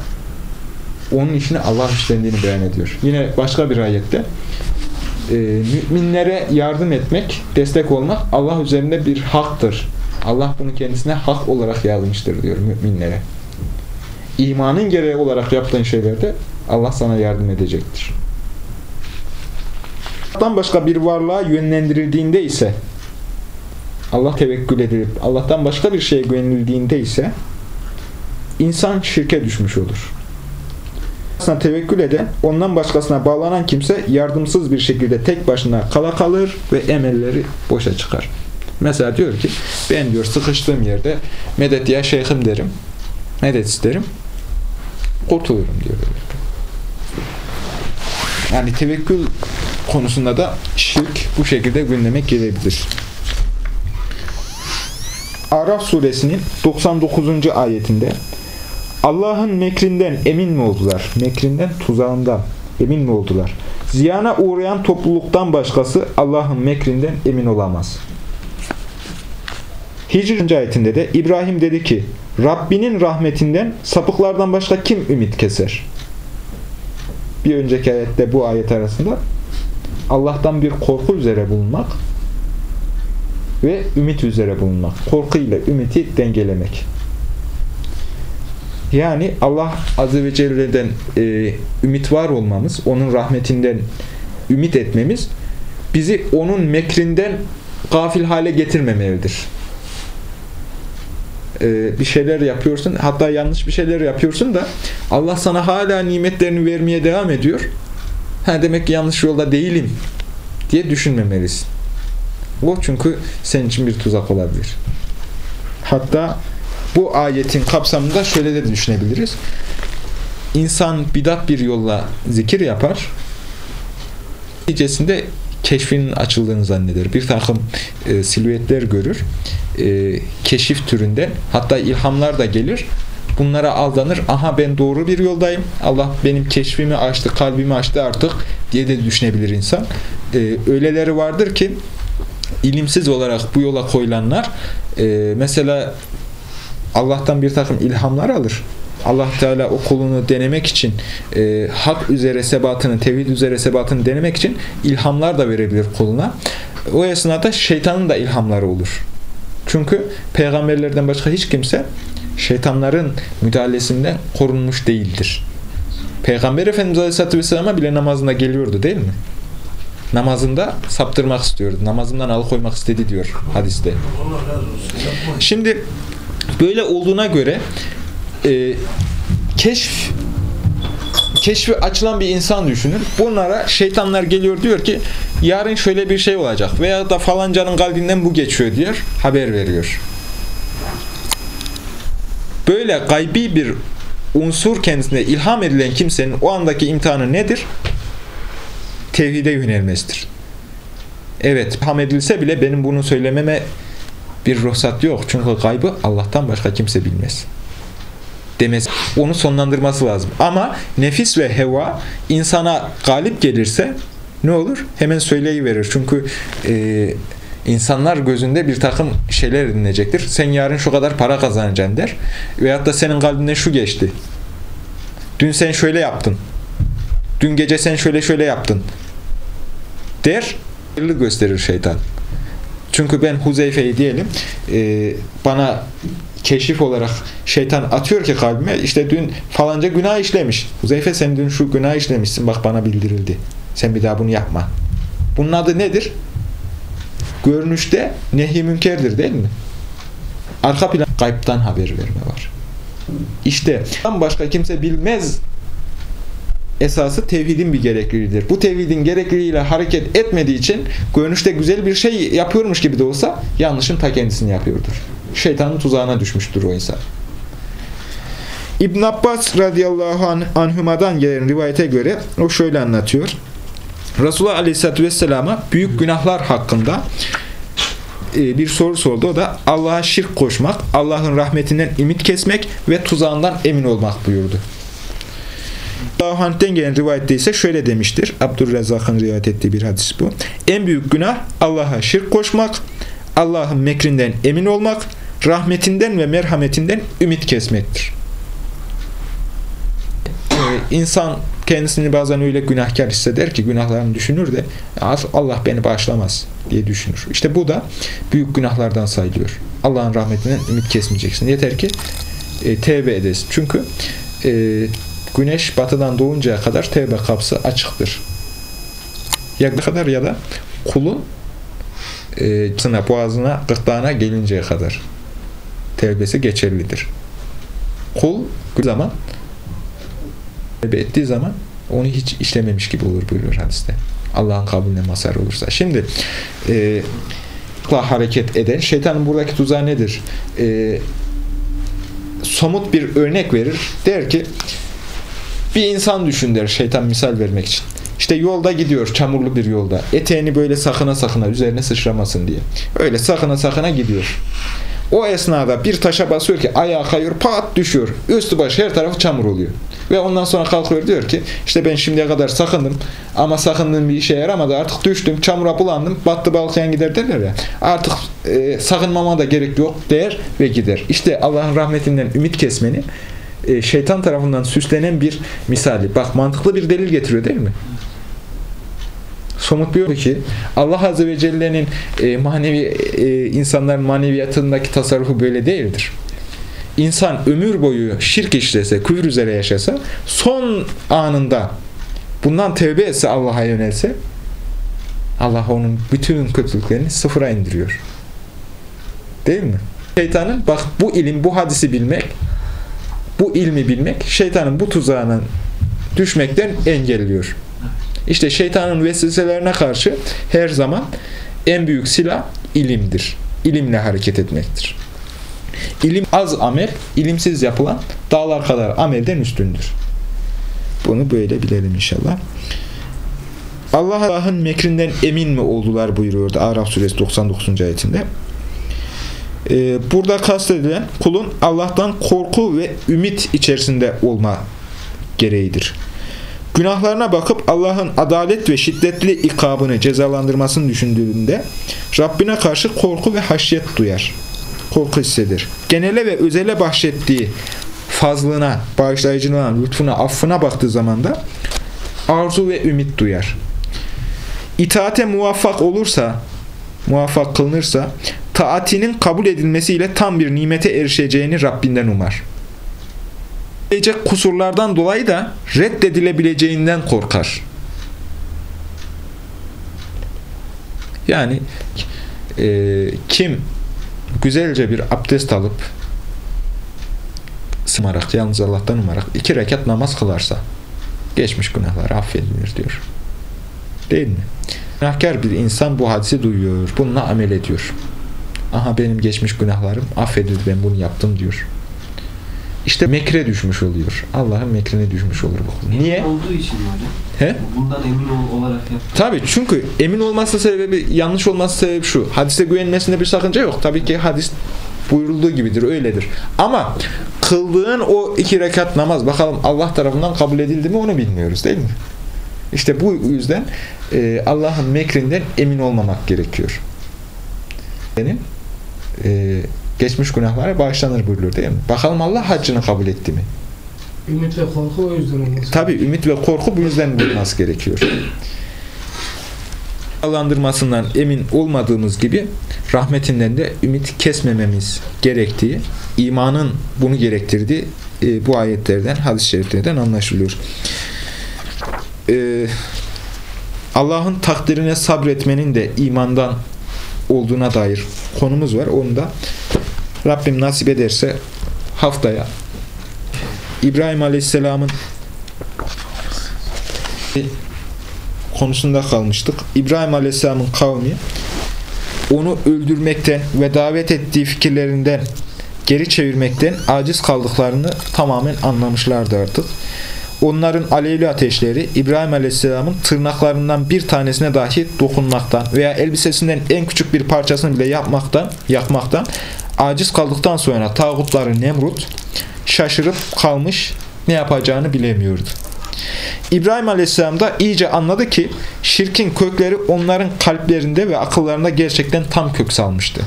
onun işini Allah üstlendiğini beyan ediyor. Yine başka bir ayette e, müminlere yardım etmek, destek olmak Allah üzerinde bir haktır. Allah bunu kendisine hak olarak yazmıştır diyor müminlere. İmanın gereği olarak yaptığın şeylerde Allah sana yardım edecektir. Allah'tan başka bir varlığa yönlendirildiğinde ise Allah tevekkül edilip Allah'tan başka bir şeye güvenildiğinde ise insan şirke düşmüş olur. Başkasına tevekkül eden, ondan başkasına bağlanan kimse yardımsız bir şekilde tek başına kala kalır ve emelleri boşa çıkar. Mesela diyor ki, ben diyor sıkıştığım yerde medet ya şeyhim derim, medet isterim, kurtulurum diyor. Yani tevekkül konusunda da şirk bu şekilde gündeme gelebilir. Araf suresinin 99. ayetinde Allah'ın mekrinden emin mi oldular? Mekrinden, tuzağından emin mi oldular? Ziyana uğrayan topluluktan başkası Allah'ın mekrinden emin olamaz. Hicr ayetinde de İbrahim dedi ki Rabbinin rahmetinden sapıklardan başka kim ümit keser? Bir önceki ayette bu ayet arasında Allah'tan bir korku üzere bulunmak ve ümit üzere bulunmak. Korku ile ümiti dengelemek. Yani Allah Azze ve Celle'den e, ümit var olmamız, onun rahmetinden ümit etmemiz bizi onun mekrinden gafil hale getirmemelidir. E, bir şeyler yapıyorsun, hatta yanlış bir şeyler yapıyorsun da Allah sana hala nimetlerini vermeye devam ediyor. Ha demek ki yanlış yolda değilim diye düşünmemelisin. O çünkü senin için bir tuzak olabilir. Hatta bu ayetin kapsamında şöyle de düşünebiliriz. İnsan bidat bir yolla zikir yapar. Neticesinde keşfinin açıldığını zanneder. Bir takım e, silüetler görür. E, keşif türünden. Hatta ilhamlar da gelir. Bunlara aldanır. Aha ben doğru bir yoldayım. Allah benim keşfimi açtı, kalbimi açtı artık diye de düşünebilir insan. E, öyleleri vardır ki ilimsiz olarak bu yola koyulanlar e, mesela Allah'tan bir takım ilhamlar alır. Allah Teala o kulunu denemek için e, hak üzere sebatını, tevhid üzere sebatını denemek için ilhamlar da verebilir kuluna. O esnada şeytanın da ilhamları olur. Çünkü peygamberlerden başka hiç kimse şeytanların müdahalesinden korunmuş değildir. Peygamber Efendimiz Aleyhisselatü Vesselam'a bile namazında geliyordu değil mi? Namazında saptırmak istiyordu. Namazından alıkoymak istedi diyor hadiste. Şimdi böyle olduğuna göre e, keşf keşfi açılan bir insan düşünün. Bunlara şeytanlar geliyor diyor ki yarın şöyle bir şey olacak veya da falancanın kalbinden bu geçiyor diyor. Haber veriyor. Böyle gaybi bir unsur kendisine ilham edilen kimsenin o andaki imtihanı nedir? Tevhide yönelmesidir. Evet, ilham edilse bile benim bunu söylememe bir ruhsat yok. Çünkü gaybı Allah'tan başka kimse bilmez. Demesi, onu sonlandırması lazım. Ama nefis ve heva insana galip gelirse ne olur? Hemen söyleyiverir. Çünkü e, insanlar gözünde bir takım şeyler edinecektir. Sen yarın şu kadar para kazanacaksın der. Veyahut da senin kalbinden şu geçti. Dün sen şöyle yaptın. Dün gece sen şöyle şöyle yaptın. Der. gösterir şeytan. Çünkü ben Huzeyfe'yi diyelim e, bana keşif olarak şeytan atıyor ki kalbime işte dün falanca günah işlemiş. Huzeyfe sen dün şu günah işlemişsin bak bana bildirildi. Sen bir daha bunu yapma. Bunun adı nedir? Görünüşte nehi münkerdir değil mi? Arka plan gaybtan haber verme var. İşte başka kimse bilmez esası tevhidin bir gerekliliğidir. Bu tevhidin gerekliliğiyle hareket etmediği için görünüşte güzel bir şey yapıyormuş gibi de olsa yanlışın ta kendisini yapıyordur. Şeytanın tuzağına düşmüştür o insan. İbn Abbas radıyallahu anh, anhümadan gelen rivayete göre o şöyle anlatıyor. Resulullah aleyhissalatü vesselama büyük günahlar hakkında e, bir soru sordu. O da Allah'a şirk koşmak, Allah'ın rahmetinden ümit kesmek ve tuzağından emin olmak buyurdu. Dahan'ten gelen rivayette ise şöyle demiştir. Abdurrezzak'ın rivayet ettiği bir hadis bu. En büyük günah Allah'a şirk koşmak, Allah'ın mekrinden emin olmak, rahmetinden ve merhametinden ümit kesmektir. Ee, insan kendisini bazen öyle günahkar hisseder ki günahlarını düşünür de Allah beni bağışlamaz diye düşünür. İşte bu da büyük günahlardan sayılıyor. Allah'ın rahmetinden ümit kesmeyeceksin. Yeter ki e, tevbe edesin. Çünkü e, güneş batıdan doğuncaya kadar tevbe kapısı açıktır. Ya kadar ya da kulun e, sına, boğazına, gırtlağına gelinceye kadar tevbesi geçerlidir. Kul bir zaman tevbe ettiği zaman onu hiç işlememiş gibi olur buyuruyor hadiste. Allah'ın kabulüne mazhar olursa. Şimdi e, hareket eden şeytanın buradaki tuzağı nedir? E, somut bir örnek verir. Der ki bir insan düşün der şeytan misal vermek için. İşte yolda gidiyor çamurlu bir yolda. Eteğini böyle sakına sakına üzerine sıçramasın diye. Öyle sakına sakına gidiyor. O esnada bir taşa basıyor ki ayağa kayıyor pat düşüyor. Üstü başı her tarafı çamur oluyor. Ve ondan sonra kalkıyor diyor ki işte ben şimdiye kadar sakındım ama sakındığım bir işe yaramadı. Artık düştüm çamura bulandım battı balkayan gider derler ya. Artık e, sakınmama da gerek yok der ve gider. İşte Allah'ın rahmetinden ümit kesmeni e, şeytan tarafından süslenen bir misali. Bak mantıklı bir delil getiriyor değil mi? somut bir ki Allah Azze ve Celle'nin e, manevi e, insanların maneviyatındaki tasarrufu böyle değildir. İnsan ömür boyu şirk işlese, küfür üzere yaşasa, son anında bundan tevbe etse Allah'a yönelse, Allah onun bütün kötülüklerini sıfıra indiriyor. Değil mi? Şeytanın bak bu ilim, bu hadisi bilmek, bu ilmi bilmek, şeytanın bu tuzağına düşmekten engelliyor. İşte şeytanın vesveselerine karşı her zaman en büyük silah ilimdir. İlimle hareket etmektir. İlim az amel, ilimsiz yapılan dağlar kadar amelden üstündür. Bunu böyle bilelim inşallah. Allah'ın mekrinden emin mi oldular buyuruyordu Araf suresi 99. ayetinde. Ee, burada kastedilen kulun Allah'tan korku ve ümit içerisinde olma gereğidir. Günahlarına bakıp Allah'ın adalet ve şiddetli ikabını cezalandırmasını düşündüğünde Rabbine karşı korku ve haşyet duyar. Korku hisseder. Genele ve özele bahşettiği fazlına, bağışlayıcılığına, lütfuna, affına baktığı zaman da arzu ve ümit duyar. İtaate muvaffak olursa, muvaffak kılınırsa, taatinin kabul edilmesiyle tam bir nimete erişeceğini Rabbinden umar. Gelecek kusurlardan dolayı da reddedilebileceğinden korkar. Yani e, kim güzelce bir abdest alıp sımarak, yalnız Allah'tan umarak iki rekat namaz kılarsa geçmiş günahlar affedilir diyor. Değil mi? Günahkar bir insan bu hadisi duyuyor. Bununla amel ediyor. Aha benim geçmiş günahlarım affedildi ben bunu yaptım diyor. İşte mekre düşmüş oluyor. Allah'ın mekrine düşmüş olur bu kul. Niye? olduğu için mi hocam? He? Bundan emin ol, olarak yap. Tabii çünkü emin olması sebebi, yanlış olması sebebi şu. Hadise güvenmesinde bir sakınca yok. Tabii ki hadis buyurulduğu gibidir, öyledir. Ama kıldığın o iki rekat namaz bakalım Allah tarafından kabul edildi mi onu bilmiyoruz değil mi? İşte bu yüzden e, Allah'ın mekrinden emin olmamak gerekiyor. Benim e, geçmiş günahlara bağışlanır buyurulur değil mi? Bakalım Allah haccını kabul etti mi? Ümit ve korku o yüzden olması. Tabi ümit ve korku bu yüzden bulunması gerekiyor. Allah'landırmasından emin olmadığımız gibi rahmetinden de ümit kesmememiz gerektiği, imanın bunu gerektirdiği e, bu ayetlerden, hadis-i şeriflerden anlaşılıyor. E, Allah'ın takdirine sabretmenin de imandan olduğuna dair konumuz var. Onu da Rabbim nasip ederse haftaya İbrahim Aleyhisselam'ın konusunda kalmıştık. İbrahim Aleyhisselam'ın kavmi onu öldürmekten ve davet ettiği fikirlerinden geri çevirmekten aciz kaldıklarını tamamen anlamışlardı artık. Onların alevli ateşleri İbrahim Aleyhisselam'ın tırnaklarından bir tanesine dahi dokunmaktan veya elbisesinden en küçük bir parçasını bile yapmaktan, yakmaktan aciz kaldıktan sonra tağutları Nemrut şaşırıp kalmış ne yapacağını bilemiyordu. İbrahim Aleyhisselam da iyice anladı ki şirkin kökleri onların kalplerinde ve akıllarında gerçekten tam kök salmıştı.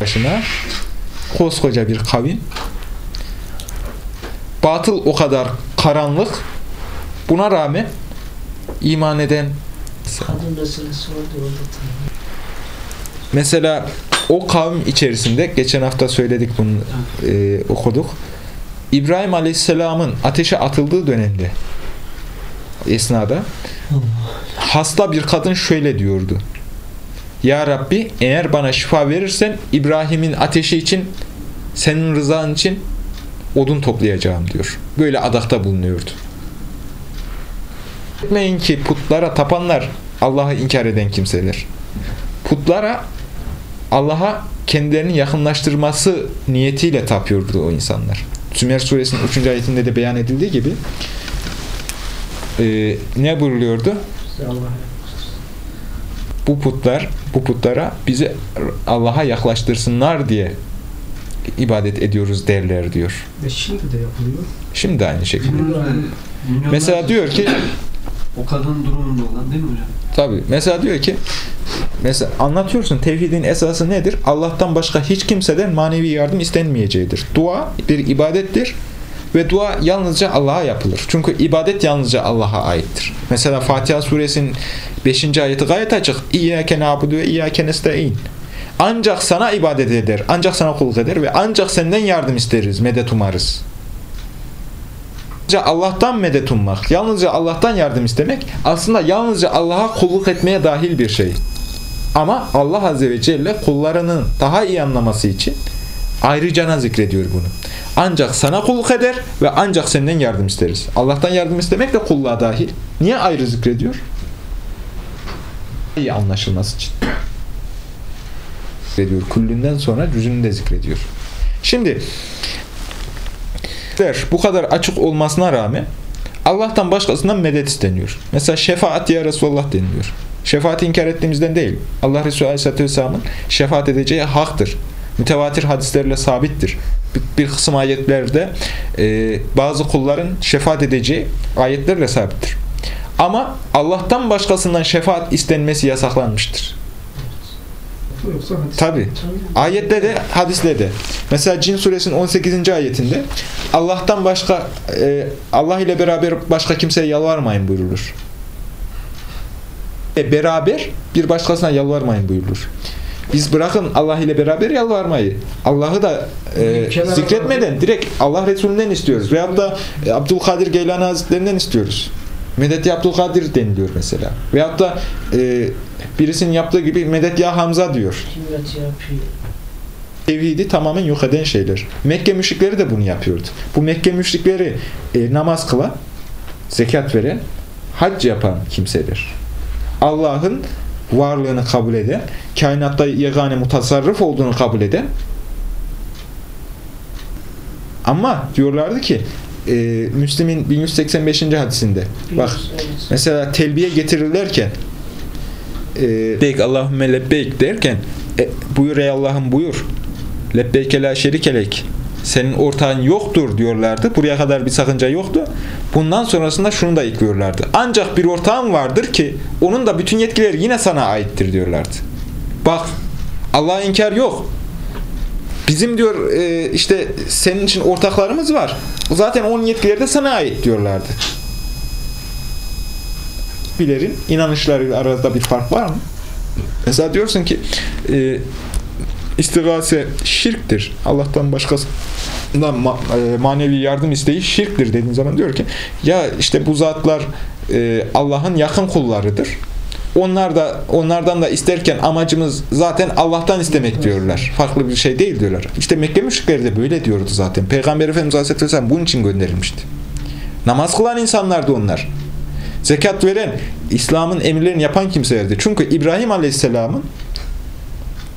Başına koskoca bir kavim batıl o kadar karanlık buna rağmen iman eden mesela o kavim içerisinde geçen hafta söyledik bunu e, okuduk. İbrahim Aleyhisselam'ın ateşe atıldığı dönemde esnada hasta bir kadın şöyle diyordu. Ya Rabbi eğer bana şifa verirsen İbrahim'in ateşi için senin rızan için odun toplayacağım diyor. Böyle adakta bulunuyordu. Etmeyin ki putlara tapanlar Allah'ı inkar eden kimseler. Putlara Allah'a kendilerini yakınlaştırması niyetiyle tapıyordu o insanlar. Sümer suresinin 3. ayetinde de beyan edildiği gibi e, ne buyuruyordu? Bu putlar, bu putlara bizi Allah'a yaklaştırsınlar diye ibadet ediyoruz derler diyor. Ve şimdi de yapılıyor. Şimdi de aynı şekilde. Milyonlarca Mesela diyor ki o kadın durumunda olan değil mi hocam? Tabi. Mesela diyor ki mesela anlatıyorsun tevhidin esası nedir? Allah'tan başka hiç kimseden manevi yardım istenmeyeceğidir. Dua bir ibadettir. ve dua yalnızca Allah'a yapılır. Çünkü ibadet yalnızca Allah'a aittir. Mesela Fatiha suresinin 5. ayeti gayet açık. İyyâke nâbudu ve iyyâke nesta'in. Ancak sana ibadet eder, ancak sana kulluk eder ve ancak senden yardım isteriz, medet umarız. Yalnızca Allah'tan medet ummak, yalnızca Allah'tan yardım istemek aslında yalnızca Allah'a kulluk etmeye dahil bir şey. Ama Allah Azze ve Celle kullarının daha iyi anlaması için ayrıcana zikrediyor bunu. Ancak sana kulluk eder ve ancak senden yardım isteriz. Allah'tan yardım istemek de kulluğa dahil. Niye ayrı zikrediyor? İyi anlaşılması için. Zikrediyor. Kullünden sonra cüzünü de zikrediyor. Şimdi der, bu kadar açık olmasına rağmen Allah'tan başkasından medet isteniyor. Mesela şefaat ya Resulullah deniliyor. Şefaati inkar ettiğimizden değil. Allah Resulü Aleyhisselatü Vesselam'ın şefaat edeceği haktır. Mütevatir hadislerle sabittir. Bir, bir kısım ayetlerde e, bazı kulların şefaat edeceği ayetlerle sabittir. Ama Allah'tan başkasından şefaat istenmesi yasaklanmıştır. Yoksa hadis. Tabi. Ayette de hadiste de. Mesela Cin suresinin 18. ayetinde Allah'tan başka e, Allah ile beraber başka kimseye yalvarmayın buyurulur. E, beraber bir başkasına yalvarmayın buyurulur. Biz bırakın Allah ile beraber yalvarmayı. Allah'ı da e, zikretmeden direkt Allah Resulünden istiyoruz. Veyahut da e, Abdülkadir Geylani Hazretlerinden istiyoruz. Medet ya Abdülkadir deniliyor mesela. Veyahut da e, birisinin yaptığı gibi Medet ya Hamza diyor. Tevhidi tamamen yok eden şeyler. Mekke müşrikleri de bunu yapıyordu. Bu Mekke müşrikleri e, namaz kılan, zekat veren, hac yapan kimseler. Allah'ın varlığını kabul eden, kainatta yegane mutasarrıf olduğunu kabul eden ama diyorlardı ki e, Müslim'in 1185. hadisinde bak. Mesela telbiye getirirlerken e, lebbeyk Allahümme lebbeyk derken e, buyur ey Allah'ım buyur lebbeyke la şerikelek senin ortağın yoktur diyorlardı. Buraya kadar bir sakınca yoktu. Bundan sonrasında şunu da ekliyorlardı. Ancak bir ortağın vardır ki onun da bütün yetkileri yine sana aittir diyorlardı. Bak Allah'a inkar yok. Bizim diyor e, işte senin için ortaklarımız var. Zaten onun yetkileri de sana ait diyorlardı. Bilerin inanışlarıyla arasında bir fark var mı? Mesela diyorsun ki e, istigase şirktir. Allah'tan başkasından ma- e, manevi yardım isteği şirktir dediğin zaman diyor ki ya işte bu zatlar e, Allah'ın yakın kullarıdır. Onlar da onlardan da isterken amacımız zaten Allah'tan istemek diyorlar. Farklı bir şey değil diyorlar. İşte Mekke müşrikleri de böyle diyordu zaten. Peygamber Efendimiz Aleyhisselatü Vesselam bunun için gönderilmişti. Namaz kılan insanlardı onlar. Zekat veren, İslam'ın emirlerini yapan kimselerdi. Çünkü İbrahim Aleyhisselam'ın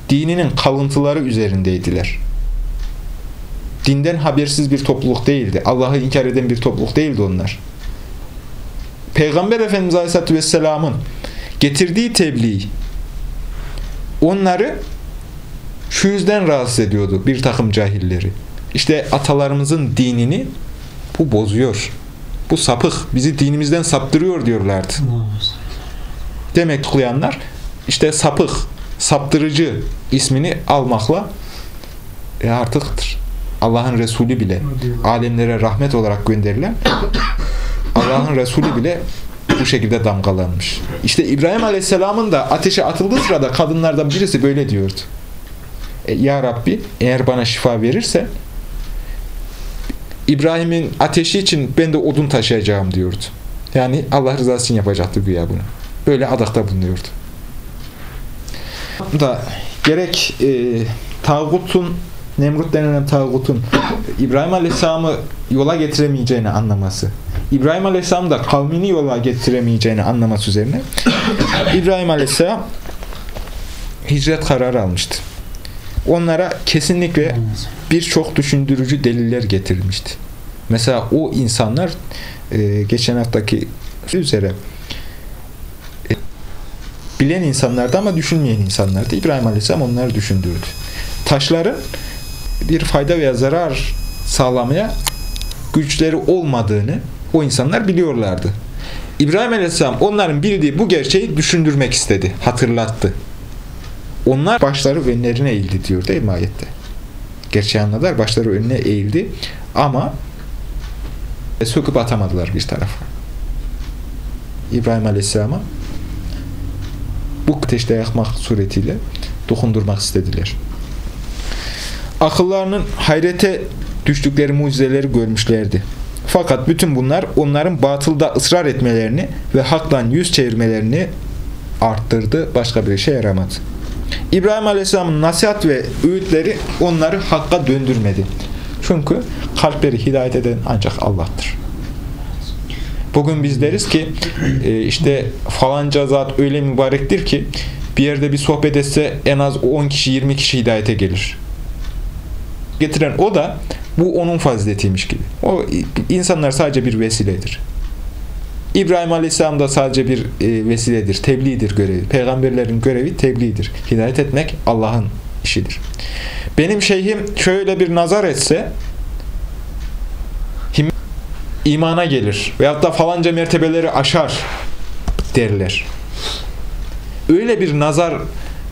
dininin kalıntıları üzerindeydiler. Dinden habersiz bir topluluk değildi. Allah'ı inkar eden bir topluluk değildi onlar. Peygamber Efendimiz Aleyhisselatü Vesselam'ın getirdiği tebliğ onları şu yüzden rahatsız ediyordu bir takım cahilleri. İşte atalarımızın dinini bu bozuyor. Bu sapık. Bizi dinimizden saptırıyor diyorlardı. Demek tutuklayanlar işte sapık, saptırıcı ismini almakla e artıktır. Allah'ın Resulü bile alemlere rahmet olarak gönderilen Allah'ın Resulü bile bu şekilde damgalanmış. İşte İbrahim Aleyhisselam'ın da ateşe atıldığı sırada kadınlardan birisi böyle diyordu. E, ya Rabbi eğer bana şifa verirsen İbrahim'in ateşi için ben de odun taşıyacağım diyordu. Yani Allah rızası için yapacaktı güya bunu. Böyle adakta bulunuyordu. Da gerek e, tağutun Nemrut denilen tağutun İbrahim Aleyhisselam'ı yola getiremeyeceğini anlaması. İbrahim Aleyhisselam da kavmini yola getiremeyeceğini anlaması üzerine İbrahim Aleyhisselam hicret kararı almıştı. Onlara kesinlikle birçok düşündürücü deliller getirilmişti. Mesela o insanlar e, geçen haftaki üzere e, bilen insanlardı ama düşünmeyen insanlardı. İbrahim Aleyhisselam onları düşündürdü. Taşların bir fayda veya zarar sağlamaya güçleri olmadığını o insanlar biliyorlardı. İbrahim Aleyhisselam onların bildiği bu gerçeği düşündürmek istedi, hatırlattı. Onlar başları önlerine eğildi diyor değil mi ayette? Gerçeği anladılar, başları önüne eğildi ama ve söküp atamadılar bir tarafa. İbrahim Aleyhisselam'a bu ateşte yakmak suretiyle dokundurmak istediler. Akıllarının hayrete düştükleri mucizeleri görmüşlerdi. Fakat bütün bunlar onların batılda ısrar etmelerini ve haktan yüz çevirmelerini arttırdı. Başka bir işe yaramadı. İbrahim Aleyhisselam'ın nasihat ve öğütleri onları hakka döndürmedi. Çünkü kalpleri hidayet eden ancak Allah'tır. Bugün biz deriz ki e, işte falanca zat öyle mübarektir ki bir yerde bir sohbet etse en az 10 kişi 20 kişi hidayete gelir. Getiren o da bu onun faziletiymiş gibi. O insanlar sadece bir vesiledir. İbrahim Aleyhisselam da sadece bir e, vesiledir, tebliğdir görevi. Peygamberlerin görevi tebliğdir. Hidayet etmek Allah'ın işidir. Benim şeyhim şöyle bir nazar etse imana gelir veyahut da falanca mertebeleri aşar derler. Öyle bir nazar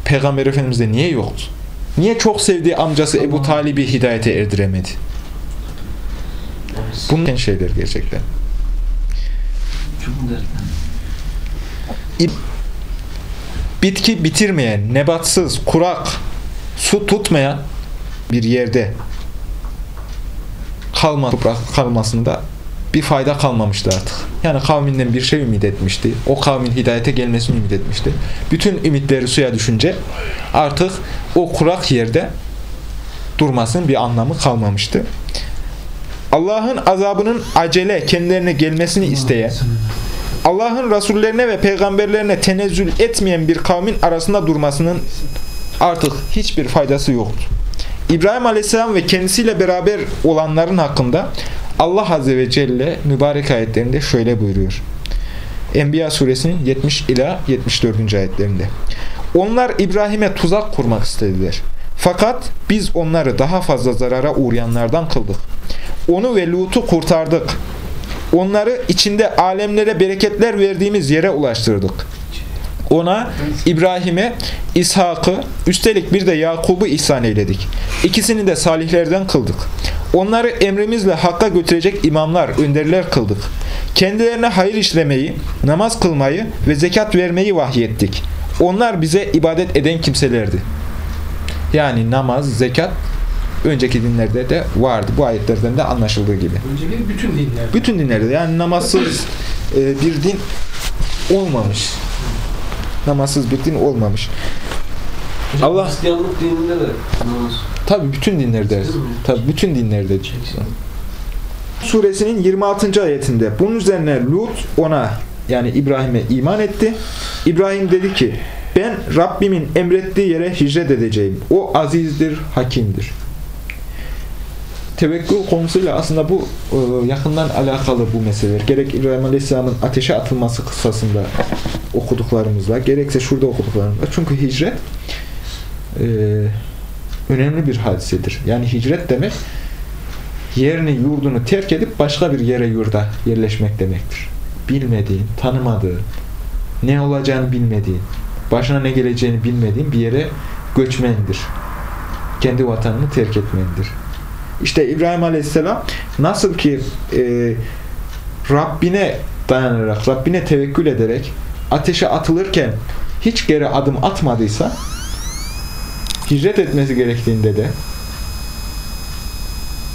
Peygamber Efendimiz'de niye yoktu? Niye çok sevdiği amcası Ebu Talib'i hidayete erdiremedi? Bunun şeyler gerçekten. Bitki bitirmeyen, nebatsız, kurak, su tutmayan bir yerde kalma, toprak kalmasında bir fayda kalmamıştı artık. Yani kavminden bir şey ümit etmişti. O kavmin hidayete gelmesini ümit etmişti. Bütün ümitleri suya düşünce artık o kurak yerde durmasının bir anlamı kalmamıştı. Allah'ın azabının acele kendilerine gelmesini isteyen, Allah'ın Resullerine ve peygamberlerine tenezzül etmeyen bir kavmin arasında durmasının artık hiçbir faydası yoktu. İbrahim Aleyhisselam ve kendisiyle beraber olanların hakkında Allah Azze ve Celle mübarek ayetlerinde şöyle buyuruyor. Enbiya suresinin 70 ila 74. ayetlerinde. Onlar İbrahim'e tuzak kurmak istediler. Fakat biz onları daha fazla zarara uğrayanlardan kıldık. Onu ve Lut'u kurtardık. Onları içinde alemlere bereketler verdiğimiz yere ulaştırdık. Ona, İbrahim'e, İshak'ı, üstelik bir de Yakub'u ihsan eyledik. İkisini de salihlerden kıldık. Onları emrimizle hakka götürecek imamlar, önderler kıldık. Kendilerine hayır işlemeyi, namaz kılmayı ve zekat vermeyi vahyettik. Onlar bize ibadet eden kimselerdi. Yani namaz, zekat önceki dinlerde de vardı. Bu ayetlerden de anlaşıldığı gibi. Önceki bütün dinler. Bütün dinlerde yani namazsız e, bir din olmamış. Namazsız bir din olmamış. Hocam, Allah- Hristiyanlık dininde de namaz. Tabi bütün dinlerde. Değil mi? Tabi bütün dinlerde. Suresinin 26. ayetinde bunun üzerine Lut ona yani İbrahim'e iman etti. İbrahim dedi ki ben Rabbimin emrettiği yere hicret edeceğim. O azizdir, hakimdir. Tevekkül konusuyla aslında bu e, yakından alakalı bu meseleler. Gerek İbrahim Aleyhisselam'ın ateşe atılması kıssasında okuduklarımızla, gerekse şurada okuduklarımızla. Çünkü hicret e, önemli bir hadisedir. Yani hicret demek yerini, yurdunu terk edip başka bir yere yurda yerleşmek demektir. Bilmediğin, tanımadığın, ne olacağını bilmediğin, başına ne geleceğini bilmediğin bir yere göçmendir. Kendi vatanını terk etmendir. İşte İbrahim Aleyhisselam nasıl ki e, Rabbine dayanarak, Rabbine tevekkül ederek ateşe atılırken hiç geri adım atmadıysa hicret etmesi gerektiğinde de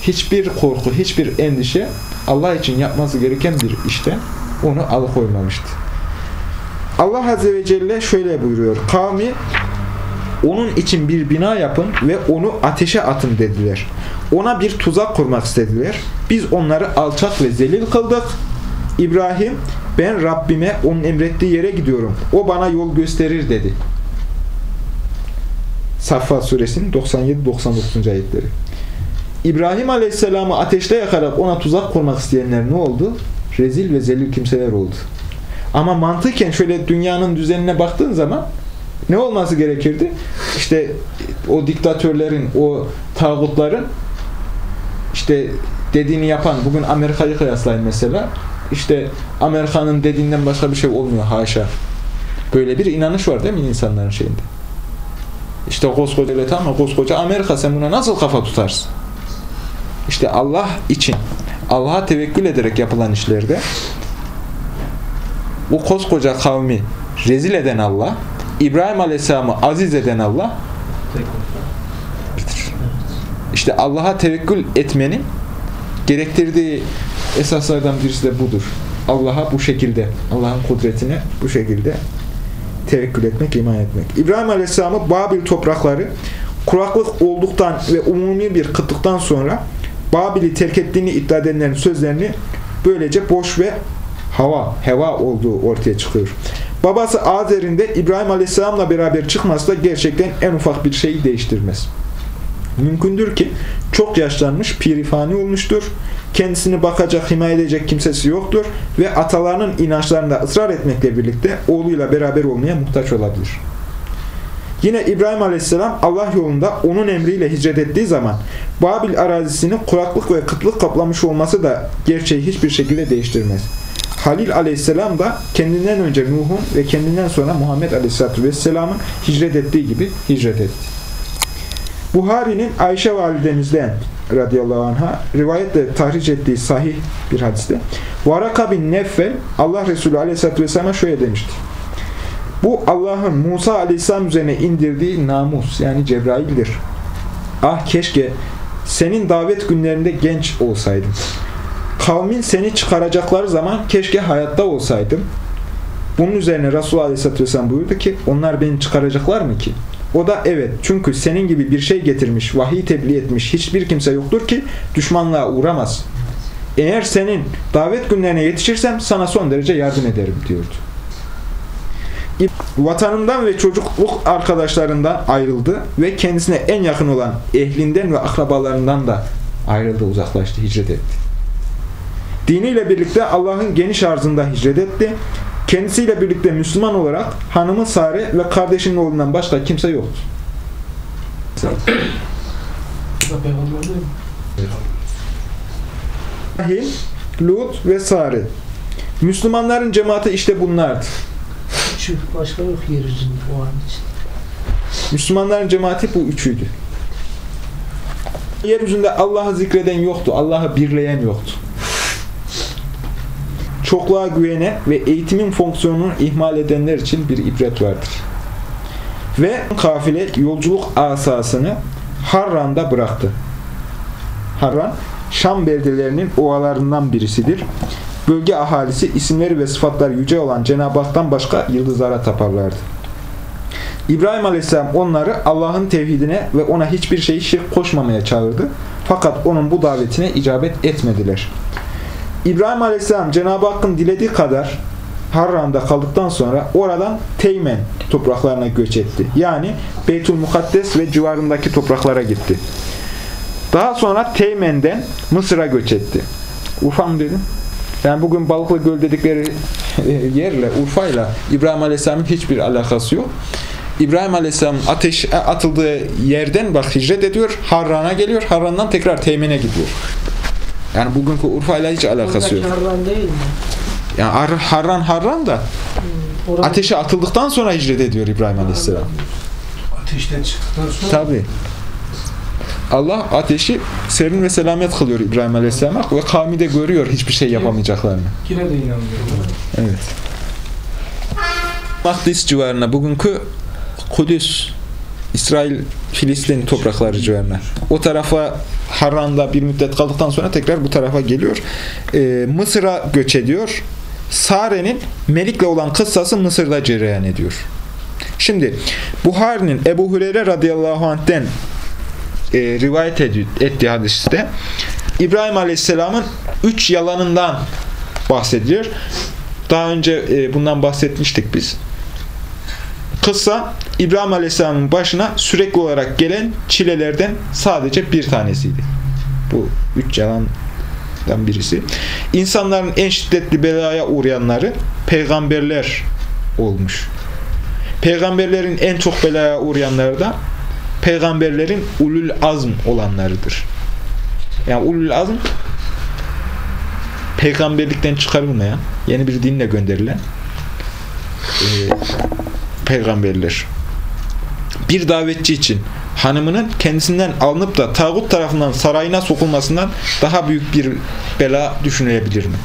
hiçbir korku, hiçbir endişe Allah için yapması gereken bir işte onu alıkoymamıştı. Allah Azze ve Celle şöyle buyuruyor. Kavmi onun için bir bina yapın ve onu ateşe atın dediler. Ona bir tuzak kurmak istediler. Biz onları alçak ve zelil kıldık. İbrahim ben Rabbime onun emrettiği yere gidiyorum. O bana yol gösterir dedi. Saffat suresinin 97-99. ayetleri. İbrahim Aleyhisselam'ı ateşte yakarak ona tuzak kurmak isteyenler ne oldu? Rezil ve zelil kimseler oldu. Ama mantıken şöyle dünyanın düzenine baktığın zaman ne olması gerekirdi? İşte o diktatörlerin, o tağutların işte dediğini yapan, bugün Amerika'yı kıyaslayın mesela. İşte Amerika'nın dediğinden başka bir şey olmuyor haşa. Böyle bir inanış var değil mi insanların şeyinde? İşte koskoca devlet ama koskoca Amerika sen buna nasıl kafa tutarsın? İşte Allah için, Allah'a tevekkül ederek yapılan işlerde o koskoca kavmi rezil eden Allah, İbrahim Aleyhisselam'ı aziz eden Allah işte Allah'a tevekkül etmenin gerektirdiği esaslardan birisi de budur. Allah'a bu şekilde, Allah'ın kudretine bu şekilde tevekkül etmek, iman etmek. İbrahim Aleyhisselam'ı Babil toprakları kuraklık olduktan ve umumi bir kıtlıktan sonra Babil'i terk ettiğini iddia edenlerin sözlerini böylece boş ve hava, heva olduğu ortaya çıkıyor. Babası Azer'in de İbrahim Aleyhisselam'la beraber çıkması da gerçekten en ufak bir şeyi değiştirmez. Mümkündür ki çok yaşlanmış, pirifani olmuştur. Kendisini bakacak, himaye edecek kimsesi yoktur ve atalarının inançlarında ısrar etmekle birlikte oğluyla beraber olmaya muhtaç olabilir. Yine İbrahim Aleyhisselam Allah yolunda onun emriyle hicret ettiği zaman Babil arazisini kuraklık ve kıtlık kaplamış olması da gerçeği hiçbir şekilde değiştirmez. Halil Aleyhisselam da kendinden önce Nuh'un ve kendinden sonra Muhammed Aleyhisselatü Vesselam'ın hicret ettiği gibi hicret etti. Buhari'nin Ayşe validemizden radıyallahu anh'a rivayetle tahriş ettiği sahih bir hadiste Varaka bin Neffel Allah Resulü aleyhissalatü vesselam'a şöyle demiştir. Bu Allah'ın Musa aleyhisselam üzerine indirdiği namus yani Cebrail'dir. Ah keşke senin davet günlerinde genç olsaydım. Kavmin seni çıkaracakları zaman keşke hayatta olsaydım. Bunun üzerine Resulullah Aleyhisselatü Vesselam buyurdu ki onlar beni çıkaracaklar mı ki? O da evet çünkü senin gibi bir şey getirmiş, vahiy tebliğ etmiş hiçbir kimse yoktur ki düşmanlığa uğramaz. Eğer senin davet günlerine yetişirsem sana son derece yardım ederim diyordu. Vatanından ve çocukluk arkadaşlarından ayrıldı ve kendisine en yakın olan ehlinden ve akrabalarından da ayrıldı, uzaklaştı, hicret etti. Diniyle birlikte Allah'ın geniş arzında hicret etti. Kendisiyle birlikte Müslüman olarak hanımı Sare ve kardeşinin oğlundan başka kimse yoktu. Rahil, Lut ve Sare. Müslümanların cemaati işte bunlardı. Şu başka yok yeryüzünde o an için. Müslümanların cemaati bu üçüydü. Yeryüzünde Allah'ı zikreden yoktu. Allah'ı birleyen yoktu. Çokluğa güvene ve eğitimin fonksiyonunu ihmal edenler için bir ibret vardır. Ve kafile yolculuk asasını Harran'da bıraktı. Harran, Şam beldelerinin ovalarından birisidir. Bölge ahalisi isimleri ve sıfatları yüce olan Cenab-ı Hak'tan başka yıldızlara taparlardı. İbrahim Aleyhisselam onları Allah'ın tevhidine ve ona hiçbir şeyi şirk koşmamaya çağırdı. Fakat onun bu davetine icabet etmediler. İbrahim Aleyhisselam Cenab-ı Hakk'ın dilediği kadar Harran'da kaldıktan sonra oradan Teymen topraklarına göç etti. Yani Beytül Mukaddes ve civarındaki topraklara gitti. Daha sonra Teymen'den Mısır'a göç etti. Urfa mı dedim? Yani bugün Balıklı Göl dedikleri yerle, Urfa'yla İbrahim Aleyhisselam'ın hiçbir alakası yok. İbrahim Aleyhisselam ateş atıldığı yerden bak hicret ediyor, Harran'a geliyor, Harran'dan tekrar Teymen'e gidiyor. Yani bugünkü Urfa'yla hiç alakası yok. Harran değil mi? Yani Har- Harran Harran da Hmm, ateşe atıldıktan sonra hicret ediyor İbrahim Aleyhisselam. Ateşten çıktıktan sonra Tabi. Allah ateşi serin ve selamet kılıyor İbrahim Aleyhisselam'a ve kavmi de görüyor hiçbir şey yapamayacaklarını. Yine de inanmıyorum. Evet. Makdis civarına bugünkü Kudüs, İsrail, Filistin toprakları civarına. O tarafa Harran'da bir müddet kaldıktan sonra tekrar bu tarafa geliyor. Ee, Mısır'a göç ediyor. Sare'nin Melik'le olan kıssası Mısır'da cereyan ediyor. Şimdi Buhari'nin Ebu Hureyre radıyallahu anh'ten e, rivayet ettiği hadiste İbrahim Aleyhisselam'ın üç yalanından bahsediyor. Daha önce e, bundan bahsetmiştik biz. Kıssa İbrahim Aleyhisselam'ın başına sürekli olarak gelen çilelerden sadece bir tanesiydi. Bu üç yalandan birisi. İnsanların en şiddetli belaya uğrayanları peygamberler olmuş. Peygamberlerin en çok belaya uğrayanları da peygamberlerin ulul azm olanlarıdır. Yani ulul azm peygamberlikten çıkarılmayan, yeni bir dinle gönderilen e, peygamberler. Bir davetçi için hanımının kendisinden alınıp da tağut tarafından sarayına sokulmasından daha büyük bir bela düşünülebilir mi?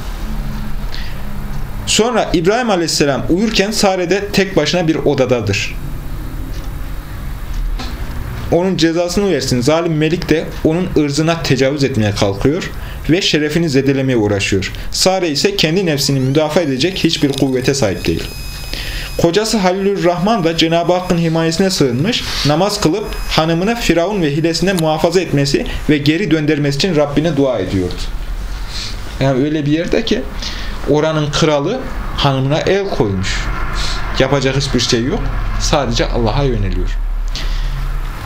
Sonra İbrahim Aleyhisselam uyurken Sare tek başına bir odadadır. Onun cezasını versin. Zalim Melik de onun ırzına tecavüz etmeye kalkıyor ve şerefini zedelemeye uğraşıyor. Sare ise kendi nefsini müdafaa edecek hiçbir kuvvete sahip değil. Kocası Halilur Rahman da Cenab-ı Hakk'ın himayesine sığınmış, namaz kılıp hanımını Firavun ve hilesinden muhafaza etmesi ve geri döndürmesi için Rabbine dua ediyordu. Yani öyle bir yerde ki oranın kralı hanımına el koymuş. Yapacak hiçbir şey yok. Sadece Allah'a yöneliyor.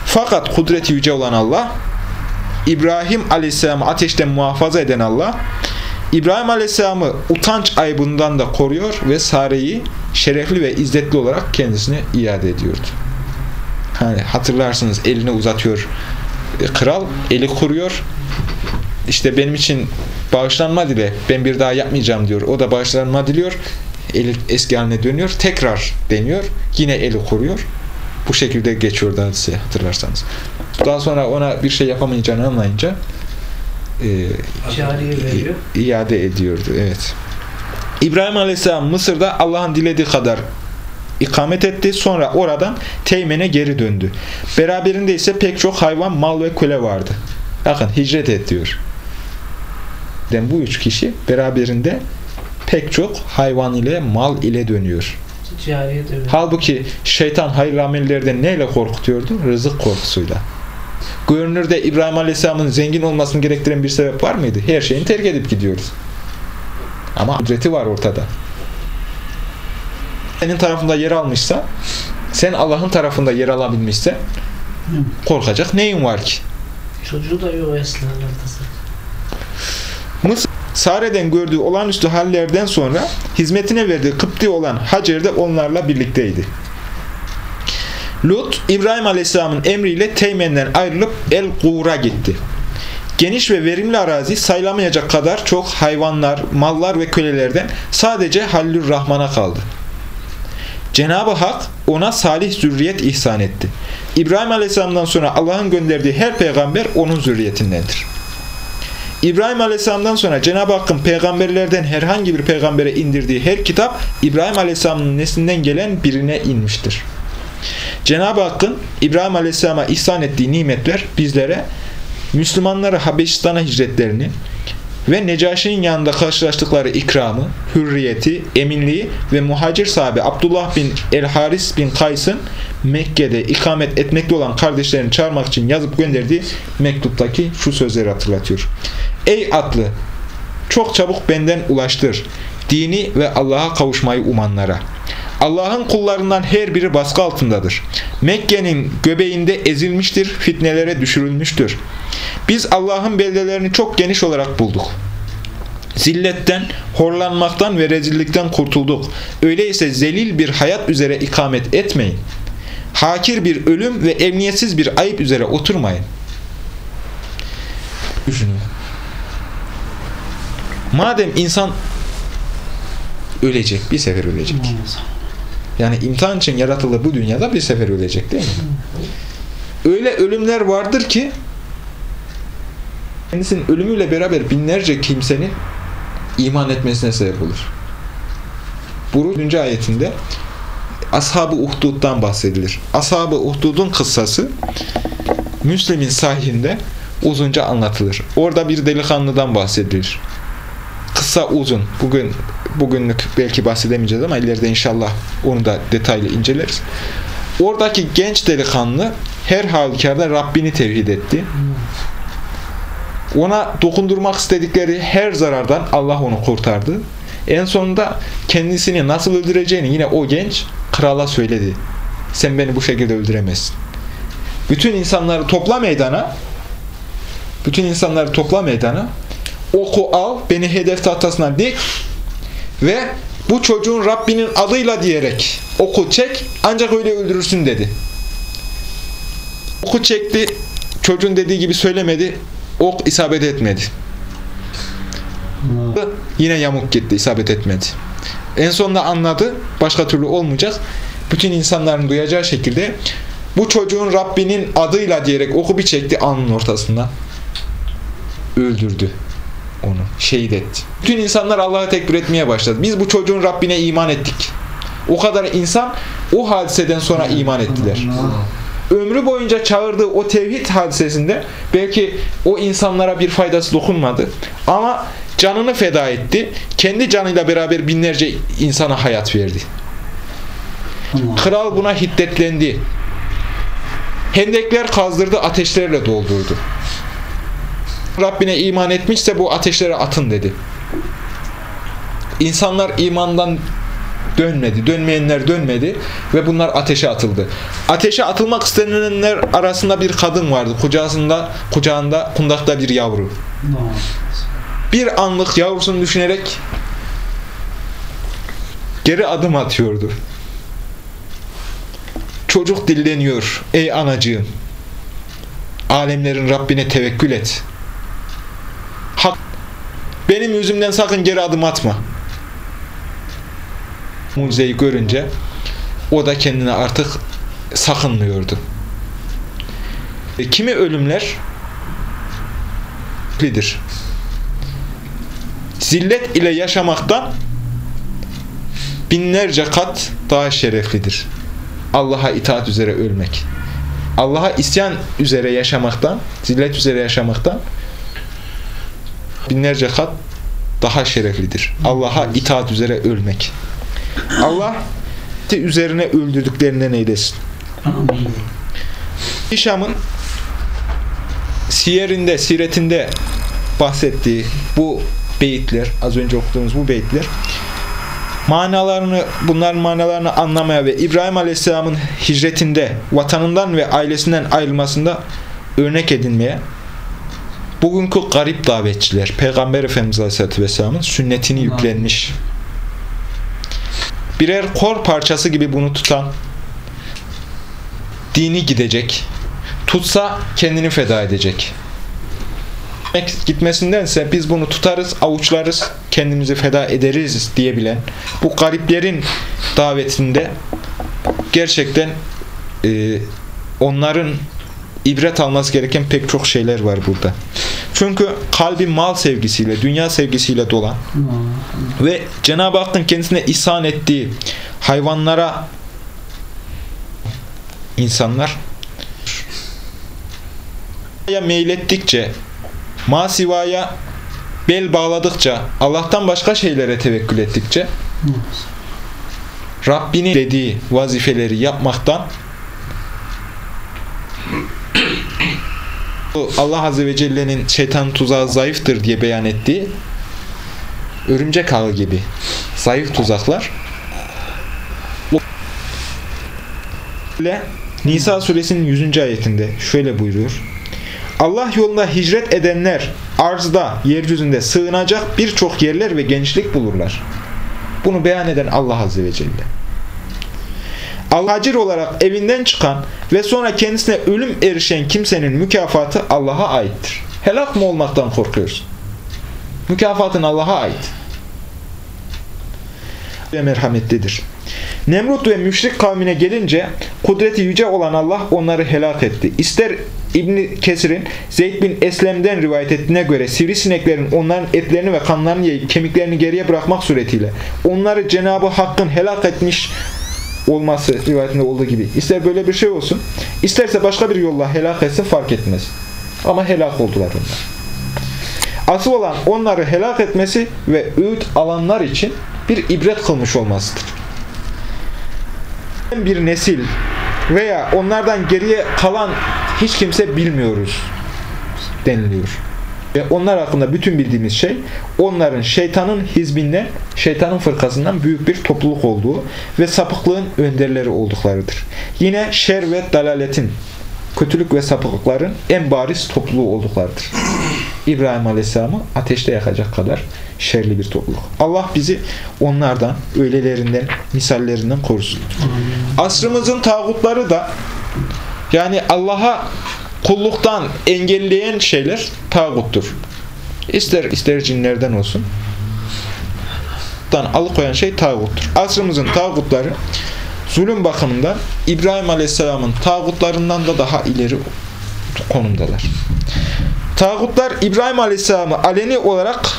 Fakat kudreti yüce olan Allah, İbrahim Aleyhisselam'ı ateşten muhafaza eden Allah, İbrahim Aleyhisselam'ı utanç aybından da koruyor ve Sare'yi şerefli ve izzetli olarak kendisine iade ediyordu. Hani hatırlarsınız elini uzatıyor e, kral, eli kuruyor. İşte benim için bağışlanma dile, ben bir daha yapmayacağım diyor. O da bağışlanma diliyor. Eli eski haline dönüyor. Tekrar deniyor. Yine eli kuruyor. Bu şekilde geçiyordu hadise hatırlarsanız. Daha sonra ona bir şey yapamayacağını anlayınca e, iade ediyordu. Evet. İbrahim Aleyhisselam Mısır'da Allah'ın dilediği kadar ikamet etti. Sonra oradan Teymen'e geri döndü. Beraberinde ise pek çok hayvan, mal ve köle vardı. Bakın hicret et diyor. Yani bu üç kişi beraberinde pek çok hayvan ile, mal ile dönüyor. Halbuki şeytan hayır amellerden neyle korkutuyordu? Rızık korkusuyla. Görünürde İbrahim Aleyhisselam'ın zengin olmasını gerektiren bir sebep var mıydı? Her şeyini terk edip gidiyoruz. Ama ücreti var ortada. Senin tarafında yer almışsa, sen Allah'ın tarafında yer alabilmişse korkacak neyin var ki? Çocuğu da yok. Mısır, Sare'den gördüğü olağanüstü hallerden sonra hizmetine verdiği Kıpti olan Hacer de onlarla birlikteydi. Lut, İbrahim Aleyhisselam'ın emriyle Teymen'den ayrılıp El-Gur'a gitti. Geniş ve verimli arazi sayılamayacak kadar çok hayvanlar, mallar ve kölelerden sadece Halilur Rahman'a kaldı. Cenab-ı Hak ona salih zürriyet ihsan etti. İbrahim Aleyhisselam'dan sonra Allah'ın gönderdiği her peygamber onun zürriyetindendir. İbrahim Aleyhisselam'dan sonra Cenab-ı Hakk'ın peygamberlerden herhangi bir peygambere indirdiği her kitap İbrahim Aleyhisselam'ın neslinden gelen birine inmiştir. Cenab-ı Hakk'ın İbrahim Aleyhisselam'a ihsan ettiği nimetler bizlere Müslümanları Habeşistan'a hicretlerini ve Necaşi'nin yanında karşılaştıkları ikramı, hürriyeti, eminliği ve muhacir sahibi Abdullah bin El-Haris bin Kays'ın Mekke'de ikamet etmekte olan kardeşlerini çağırmak için yazıp gönderdiği mektuptaki şu sözleri hatırlatıyor. Ey atlı! Çok çabuk benden ulaştır. Dini ve Allah'a kavuşmayı umanlara. Allah'ın kullarından her biri baskı altındadır. Mekke'nin göbeğinde ezilmiştir, fitnelere düşürülmüştür. Biz Allah'ın beldelerini çok geniş olarak bulduk. Zilletten, horlanmaktan ve rezillikten kurtulduk. Öyleyse zelil bir hayat üzere ikamet etmeyin. Hakir bir ölüm ve emniyetsiz bir ayıp üzere oturmayın. Düşünün. Madem insan ölecek, bir sefer ölecek. Yani imtihan için yaratılır bu dünyada bir sefer ölecek değil mi? Öyle ölümler vardır ki kendisinin ölümüyle beraber binlerce kimsenin iman etmesine sebep olur. Bu 3. ayetinde Ashab-ı Uhdud'dan bahsedilir. Ashab-ı Uhdud'un kıssası Müslim'in sahihinde uzunca anlatılır. Orada bir delikanlıdan bahsedilir. Kısa uzun. Bugün bugünlük belki bahsedemeyeceğiz ama ileride inşallah onu da detaylı inceleriz. Oradaki genç delikanlı her halükarda Rabbini tevhid etti. Ona dokundurmak istedikleri her zarardan Allah onu kurtardı. En sonunda kendisini nasıl öldüreceğini yine o genç krala söyledi. Sen beni bu şekilde öldüremezsin. Bütün insanları topla meydana bütün insanları topla meydana oku al, beni hedef tahtasına dik ve bu çocuğun Rabbinin adıyla diyerek oku çek ancak öyle öldürürsün dedi. Oku çekti, çocuğun dediği gibi söylemedi, ok isabet etmedi. Yine yamuk gitti, isabet etmedi. En sonunda anladı, başka türlü olmayacak. Bütün insanların duyacağı şekilde bu çocuğun Rabbinin adıyla diyerek oku bir çekti alnının ortasından. Öldürdü onu. Şehit etti. Bütün insanlar Allah'a tekbir etmeye başladı. Biz bu çocuğun Rabbine iman ettik. O kadar insan o hadiseden sonra iman ettiler. Ömrü boyunca çağırdığı o tevhid hadisesinde belki o insanlara bir faydası dokunmadı. Ama canını feda etti. Kendi canıyla beraber binlerce insana hayat verdi. Kral buna hiddetlendi. Hendekler kazdırdı, ateşlerle doldurdu. Rabbine iman etmişse bu ateşlere atın dedi. İnsanlar imandan dönmedi, dönmeyenler dönmedi ve bunlar ateşe atıldı. Ateşe atılmak istenenler arasında bir kadın vardı. Kucağında, kucağında kundakta bir yavru. Bir anlık yavrusunu düşünerek geri adım atıyordu. Çocuk dilleniyor. Ey anacığım. Alemlerin Rabbine tevekkül et. Benim yüzümden sakın geri adım atma. Mucizeyi görünce o da kendine artık sakınmıyordu. E, kimi ölümler lidir. Zillet ile yaşamaktan binlerce kat daha şereflidir. Allah'a itaat üzere ölmek. Allah'a isyan üzere yaşamaktan, zillet üzere yaşamaktan binlerce kat daha şereflidir. Allah'a itaat üzere ölmek. Allah üzerine öldürdüklerinden eylesin. Hişam'ın siyerinde, siretinde bahsettiği bu beyitler, az önce okuduğumuz bu beyitler manalarını, bunların manalarını anlamaya ve İbrahim Aleyhisselam'ın hicretinde, vatanından ve ailesinden ayrılmasında örnek edinmeye bugünkü garip davetçiler, Peygamber Efendimiz Aleyhisselatü Vesselam'ın sünnetini yüklenmiş. Birer kor parçası gibi bunu tutan dini gidecek tutsa kendini feda edecek. Gitmesindense biz bunu tutarız, avuçlarız, kendimizi feda ederiz diyebilen bu gariplerin davetinde gerçekten e, onların ibret alması gereken pek çok şeyler var burada. Çünkü kalbi mal sevgisiyle, dünya sevgisiyle dolan. Ve Cenab-ı Hakk'ın kendisine ihsan ettiği hayvanlara insanlar meylettikçe masivaya bel bağladıkça Allah'tan başka şeylere tevekkül ettikçe Rabbinin dediği vazifeleri yapmaktan Allah Azze ve Celle'nin şeytan tuzağı zayıftır diye beyan ettiği örümcek ağı gibi zayıf tuzaklar Nisa suresinin 100. ayetinde şöyle buyuruyor. Allah yolunda hicret edenler arzda, yeryüzünde sığınacak birçok yerler ve gençlik bulurlar. Bunu beyan eden Allah Azze ve Celle. Allah'cır olarak evinden çıkan ve sonra kendisine ölüm erişen kimsenin mükafatı Allah'a aittir. Helak mı olmaktan korkuyorsun? Mükafatın Allah'a ait. Ve merhametlidir. Nemrut ve müşrik kavmine gelince kudreti yüce olan Allah onları helak etti. İster İbn Kesir'in Zeyd bin Eslem'den rivayet ettiğine göre sivrisineklerin onların etlerini ve kanlarını yiyip kemiklerini geriye bırakmak suretiyle onları Cenab-ı Hakk'ın helak etmiş olması rivayetinde olduğu gibi. İster böyle bir şey olsun, isterse başka bir yolla helak etsin fark etmez. Ama helak oldular onlar. Asıl olan onları helak etmesi ve öğüt alanlar için bir ibret kılmış olmasıdır. Bir nesil veya onlardan geriye kalan hiç kimse bilmiyoruz deniliyor. Ve onlar hakkında bütün bildiğimiz şey onların şeytanın hizbinden, şeytanın fırkasından büyük bir topluluk olduğu ve sapıklığın önderleri olduklarıdır. Yine şer ve dalaletin, kötülük ve sapıklıkların en bariz topluluğu olduklarıdır. İbrahim Aleyhisselam'ı ateşte yakacak kadar şerli bir topluluk. Allah bizi onlardan, öylelerinden, misallerinden korusun. Asrımızın tağutları da yani Allah'a kulluktan engelleyen şeyler tağuttur. İster ister cinlerden olsun. Dan alıkoyan şey tağuttur. Asrımızın tağutları zulüm bakımından İbrahim Aleyhisselam'ın tağutlarından da daha ileri konumdalar. Tağutlar İbrahim Aleyhisselam'ı aleni olarak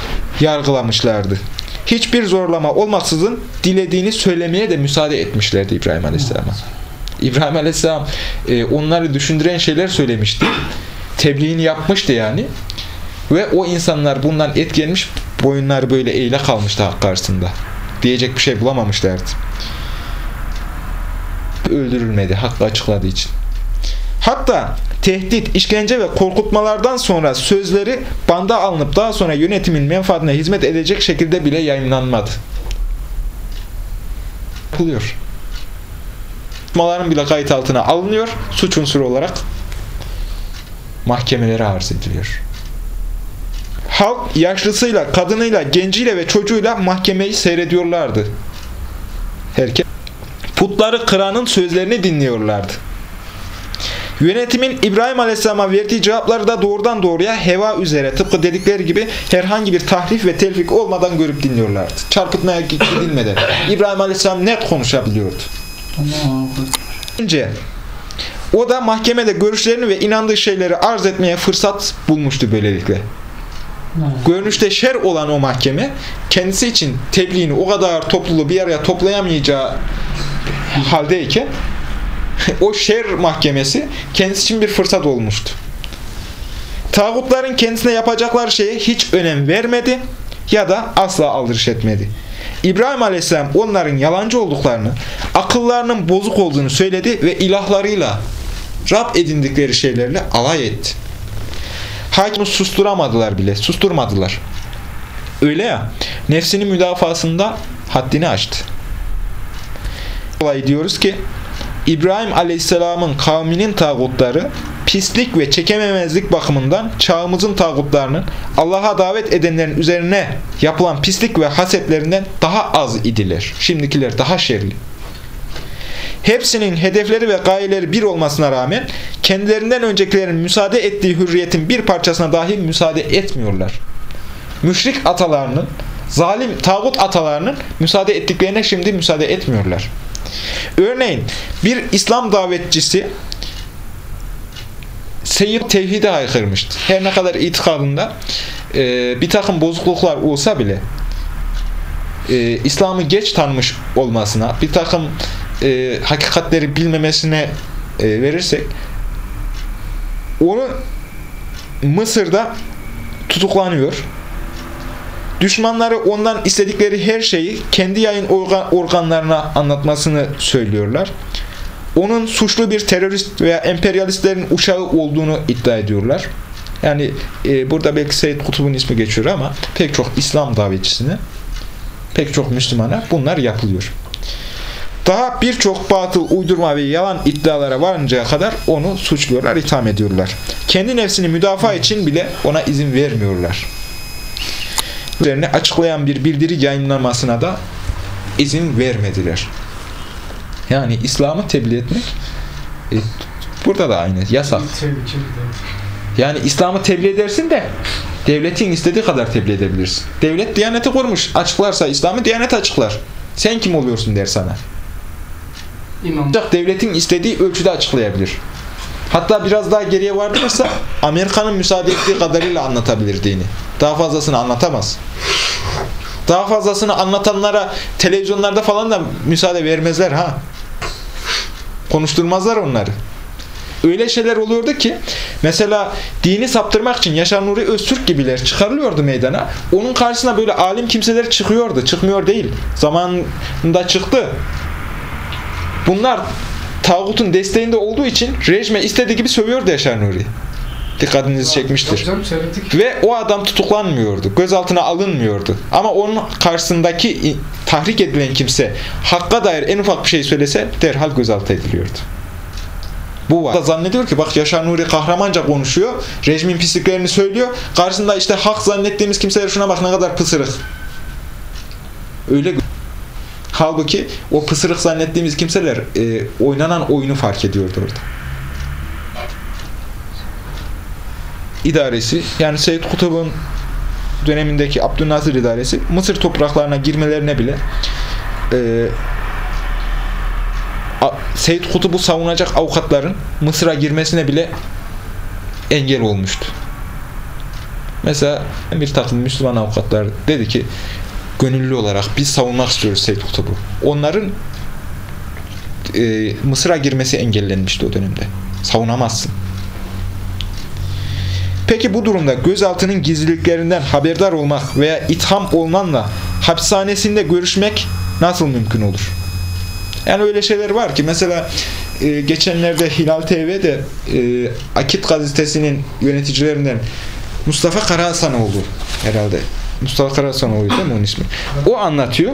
yargılamışlardı. Hiçbir zorlama olmaksızın dilediğini söylemeye de müsaade etmişlerdi İbrahim Aleyhisselam'a. İbrahim Aleyhisselam e, onları düşündüren şeyler söylemişti. Tebliğini yapmıştı yani. Ve o insanlar bundan etkilenmiş, boyunları böyle eğile kalmıştı hak karşısında. Diyecek bir şey bulamamışlardı. Öldürülmedi hakkı açıkladığı için. Hatta tehdit, işkence ve korkutmalardan sonra sözleri banda alınıp daha sonra yönetimin menfaatine hizmet edecek şekilde bile yayınlanmadı. Yapılıyor. Korkutmaların bile kayıt altına alınıyor, suç unsuru olarak mahkemelere arz ediliyor. Halk yaşlısıyla, kadınıyla, genciyle ve çocuğuyla mahkemeyi seyrediyorlardı. Herkes putları kıranın sözlerini dinliyorlardı. Yönetimin İbrahim Aleyhisselam'a verdiği cevapları da doğrudan doğruya heva üzere tıpkı dedikleri gibi herhangi bir tahrif ve telfik olmadan görüp dinliyorlardı. Çarpıtmaya gidilmeden. İbrahim Aleyhisselam net konuşabiliyordu. Önce o da mahkemede görüşlerini ve inandığı şeyleri arz etmeye fırsat bulmuştu böylelikle. Görünüşte şer olan o mahkeme kendisi için tebliğini o kadar topluluğu bir araya toplayamayacağı haldeyken o şer mahkemesi kendisi için bir fırsat olmuştu. Tağutların kendisine yapacakları şeye hiç önem vermedi ya da asla aldırış etmedi. İbrahim Aleyhisselam onların yalancı olduklarını, akıllarının bozuk olduğunu söyledi ve ilahlarıyla Rab edindikleri şeylerle alay etti. Hakimi susturamadılar bile, susturmadılar. Öyle ya, nefsini müdafasında haddini aştı. Olay diyoruz ki, İbrahim Aleyhisselam'ın kavminin tağutları pislik ve çekememezlik bakımından çağımızın tağutlarının Allah'a davet edenlerin üzerine yapılan pislik ve hasetlerinden daha az idiler. Şimdikiler daha şerli. Hepsinin hedefleri ve gayeleri bir olmasına rağmen kendilerinden öncekilerin müsaade ettiği hürriyetin bir parçasına dahi müsaade etmiyorlar. Müşrik atalarının, zalim tağut atalarının müsaade ettiklerine şimdi müsaade etmiyorlar. Örneğin bir İslam davetçisi Seyyid tevhide aykırmıştı. Her ne kadar itikadında e, bir takım bozukluklar olsa bile e, İslam'ı geç tanımış olmasına, bir takım e, hakikatleri bilmemesine e, verirsek onu Mısır'da tutuklanıyor. Düşmanları ondan istedikleri her şeyi kendi yayın organlarına anlatmasını söylüyorlar. Onun suçlu bir terörist veya emperyalistlerin uşağı olduğunu iddia ediyorlar. Yani e, burada belki Seyyid Kutub'un ismi geçiyor ama pek çok İslam davetçisine, pek çok Müslümana bunlar yapılıyor. Daha birçok batıl, uydurma ve yalan iddialara varıncaya kadar onu suçluyorlar, itham ediyorlar. Kendi nefsini müdafaa için bile ona izin vermiyorlar. Üzerine açıklayan bir bildiri yayınlamasına da izin vermediler. Yani İslam'ı tebliğ etmek e, burada da aynı. Yasak. Yani İslam'ı tebliğ edersin de devletin istediği kadar tebliğ edebilirsin. Devlet diyaneti kurmuş. Açıklarsa İslam'ı diyanet açıklar. Sen kim oluyorsun der sana. İmam. Devletin istediği ölçüde açıklayabilir. Hatta biraz daha geriye vardırsa Amerika'nın müsaade ettiği kadarıyla anlatabilir dini. Daha fazlasını anlatamaz. Daha fazlasını anlatanlara televizyonlarda falan da müsaade vermezler ha. Konuşturmazlar onları. Öyle şeyler oluyordu ki mesela dini saptırmak için Yaşar Nuri Öztürk gibiler çıkarılıyordu meydana. Onun karşısına böyle alim kimseler çıkıyordu. Çıkmıyor değil. Zamanında çıktı. Bunlar tağutun desteğinde olduğu için rejime istediği gibi sövüyordu Yaşar Nuri. Dikkatinizi çekmiştir. Ve o adam tutuklanmıyordu. Gözaltına alınmıyordu. Ama onun karşısındaki tahrik edilen kimse hakka dair en ufak bir şey söylese derhal gözaltı ediliyordu. Bu var. Zannediyor ki bak Yaşar Nuri kahramanca konuşuyor. Rejimin pisliklerini söylüyor. Karşısında işte hak zannettiğimiz kimseler şuna bak ne kadar pısırık. Öyle Halbuki o pısırık zannettiğimiz kimseler e, oynanan oyunu fark ediyordu orada. İdaresi yani Seyyid Kutub'un dönemindeki Abdülnazır idaresi Mısır topraklarına girmelerine bile e, Seyyid Kutub'u savunacak avukatların Mısır'a girmesine bile engel olmuştu. Mesela bir takım Müslüman avukatlar dedi ki gönüllü olarak biz savunmak istiyoruz Seyyid Kutub'u. Onların e, Mısır'a girmesi engellenmişti o dönemde. Savunamazsın. Peki bu durumda gözaltının gizliliklerinden haberdar olmak veya itham olunanla hapishanesinde görüşmek nasıl mümkün olur? Yani öyle şeyler var ki mesela e, geçenlerde Hilal TV'de e, Akit gazetesinin yöneticilerinden Mustafa Karahasanoğlu herhalde. Mustafa Karahasanoğlu değil mi onun ismi? O anlatıyor.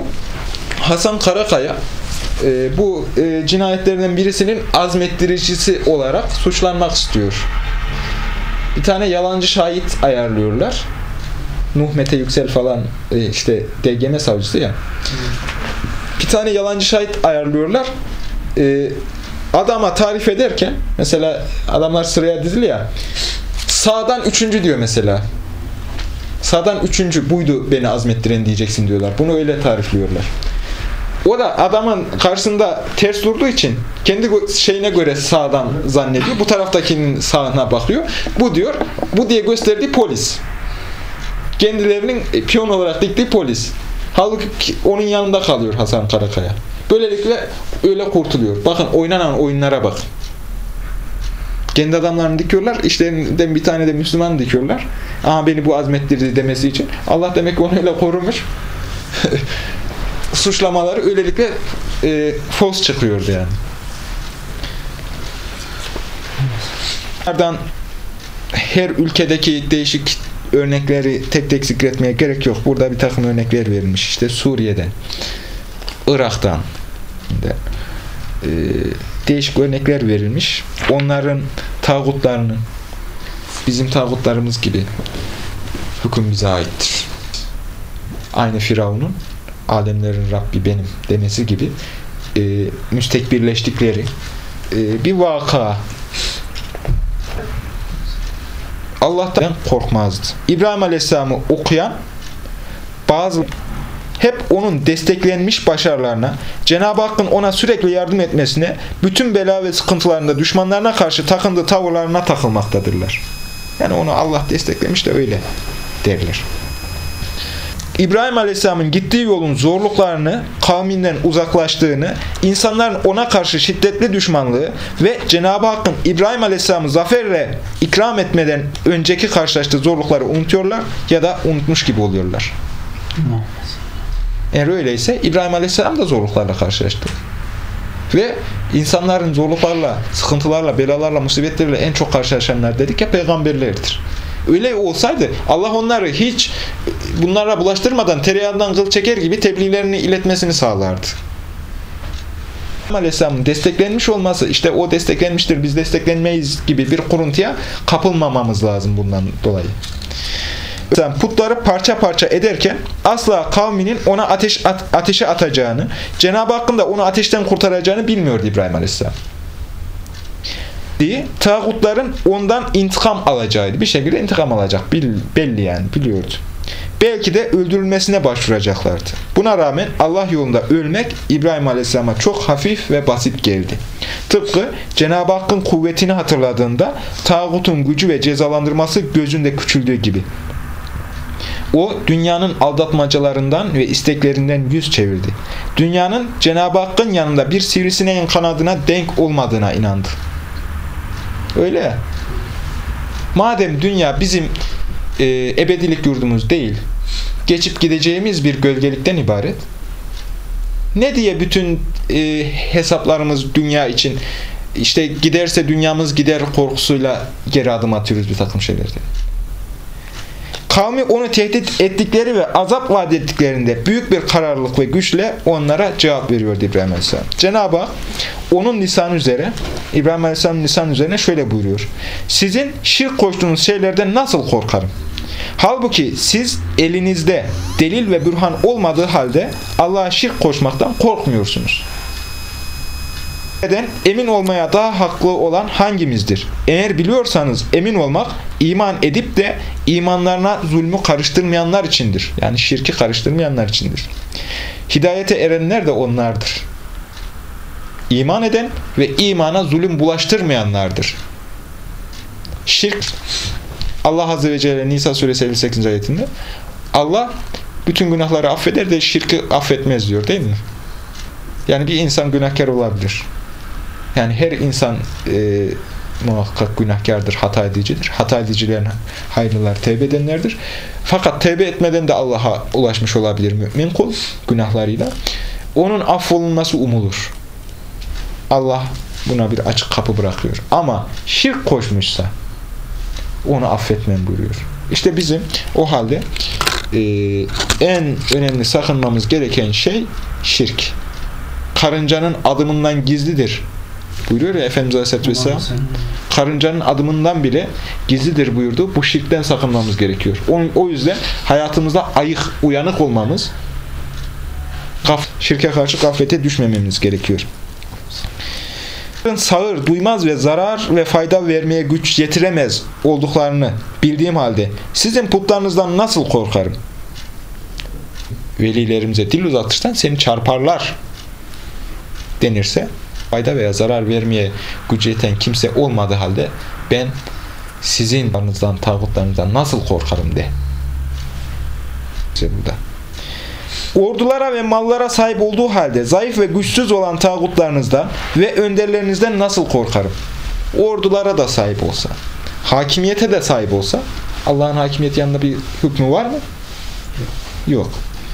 Hasan Karakaya e, bu e, cinayetlerden birisinin azmettiricisi olarak suçlanmak istiyor. Bir tane yalancı şahit ayarlıyorlar. Nuh Mete Yüksel falan e, işte DGM savcısı ya. Bir tane yalancı şahit ayarlıyorlar. E, adama tarif ederken mesela adamlar sıraya dizili ya sağdan üçüncü diyor mesela. Sağdan üçüncü buydu beni azmettiren diyeceksin diyorlar. Bunu öyle tarifliyorlar. O da adamın karşısında ters durduğu için kendi şeyine göre sağdan zannediyor. Bu taraftakinin sağına bakıyor. Bu diyor, bu diye gösterdiği polis. Kendilerinin piyon olarak diktiği polis. Halbuki onun yanında kalıyor Hasan Karakaya. Böylelikle öyle kurtuluyor. Bakın oynanan oyunlara bakın. Kendi adamlarını dikiyorlar. İşlerinden bir tane de Müslüman dikiyorlar. Ama beni bu azmettirdi demesi için. Allah demek ki onu öyle korumuş. Suçlamaları öylelikle e, false çıkıyordu yani. Bunlardan her ülkedeki değişik örnekleri tek tek zikretmeye gerek yok. Burada bir takım örnekler verilmiş. İşte Suriye'den, Irak'tan de, e, değişik örnekler verilmiş. Onların tağutlarının bizim tağutlarımız gibi hüküm bize aittir. Aynı Firavun'un alemlerin Rabbi benim demesi gibi e, müstekbirleştikleri e, bir vaka Allah'tan korkmazdı. İbrahim Aleyhisselam'ı okuyan bazı hep onun desteklenmiş başarılarına, Cenab-ı Hakk'ın ona sürekli yardım etmesine, bütün bela ve sıkıntılarında düşmanlarına karşı takındığı tavırlarına takılmaktadırlar. Yani onu Allah desteklemiş de öyle derler. İbrahim Aleyhisselam'ın gittiği yolun zorluklarını, kavminden uzaklaştığını, insanların ona karşı şiddetli düşmanlığı ve Cenab-ı Hakk'ın İbrahim Aleyhisselam'ı zaferle ikram etmeden önceki karşılaştığı zorlukları unutuyorlar ya da unutmuş gibi oluyorlar. Eğer öyleyse İbrahim Aleyhisselam da zorluklarla karşılaştı. Ve insanların zorluklarla, sıkıntılarla, belalarla, musibetlerle en çok karşılaşanlar dedik ya peygamberlerdir. Öyle olsaydı Allah onları hiç bunlara bulaştırmadan tereyağından kıl çeker gibi tebliğlerini iletmesini sağlardı. Aleyhisselam'ın desteklenmiş olması, işte o desteklenmiştir, biz desteklenmeyiz gibi bir kuruntuya kapılmamamız lazım bundan dolayı. Sen putları parça parça ederken asla kavminin ona ateş at, ateşe atacağını, Cenab-ı Hakk'ın da onu ateşten kurtaracağını bilmiyordu İbrahim Aleyhisselam. Diye, tağutların ondan intikam alacağıydı. Bir şekilde intikam alacak. Belli yani biliyordu. Belki de öldürülmesine başvuracaklardı. Buna rağmen Allah yolunda ölmek İbrahim Aleyhisselam'a çok hafif ve basit geldi. Tıpkı Cenab-ı Hakk'ın kuvvetini hatırladığında tağutun gücü ve cezalandırması gözünde küçüldüğü gibi. O dünyanın aldatmacalarından ve isteklerinden yüz çevirdi. Dünyanın Cenab-ı Hakk'ın yanında bir sivrisineğin kanadına denk olmadığına inandı. Öyle ya. Madem dünya bizim e, ebedilik yurdumuz değil, geçip gideceğimiz bir gölgelikten ibaret, ne diye bütün e, hesaplarımız dünya için, işte giderse dünyamız gider korkusuyla geri adım atıyoruz bir takım şeylerde. Kavmi onu tehdit ettikleri ve azap vaat ettiklerinde büyük bir kararlılık ve güçle onlara cevap veriyordu İbrahim Aleyhisselam. Cenab-ı Hak onun lisan üzere, İbrahim Aleyhisselam'ın lisan üzerine şöyle buyuruyor. Sizin şirk koştuğunuz şeylerden nasıl korkarım? Halbuki siz elinizde delil ve bürhan olmadığı halde Allah'a şirk koşmaktan korkmuyorsunuz. Neden? Emin olmaya daha haklı olan hangimizdir? Eğer biliyorsanız emin olmak iman edip de imanlarına zulmü karıştırmayanlar içindir. Yani şirki karıştırmayanlar içindir. Hidayete erenler de onlardır. iman eden ve imana zulüm bulaştırmayanlardır. Şirk Allah Azze ve Celle Nisa suresi 58. ayetinde Allah bütün günahları affeder de şirki affetmez diyor değil mi? Yani bir insan günahkar olabilir. Yani her insan e, muhakkak günahkardır, hata edicidir. Hata edicilerin hayırlılar tevbe edenlerdir. Fakat tevbe etmeden de Allah'a ulaşmış olabilir mümin kul günahlarıyla. Onun affolunması umulur. Allah buna bir açık kapı bırakıyor. Ama şirk koşmuşsa onu affetmem buyuruyor. İşte bizim o halde e, en önemli sakınmamız gereken şey şirk. Karıncanın adımından gizlidir. Buyuruyor ya Efendimiz Aleyhisselatü Vesselam. Karıncanın adımından bile gizlidir buyurdu. Bu şirkten sakınmamız gerekiyor. O, o yüzden hayatımızda ayık, uyanık olmamız, şirke karşı gaflete düşmememiz gerekiyor sağır, duymaz ve zarar ve fayda vermeye güç yetiremez olduklarını bildiğim halde sizin putlarınızdan nasıl korkarım? Velilerimize dil uzatırsan seni çarparlar denirse fayda veya zarar vermeye güç yeten kimse olmadığı halde ben sizin aranızdan, tağutlarınızdan nasıl korkarım de. İşte burada. Ordulara ve mallara sahip olduğu halde zayıf ve güçsüz olan tağutlarınızdan ve önderlerinizden nasıl korkarım? Ordulara da sahip olsa, hakimiyete de sahip olsa, Allah'ın hakimiyeti yanında bir hükmü var mı? Yok.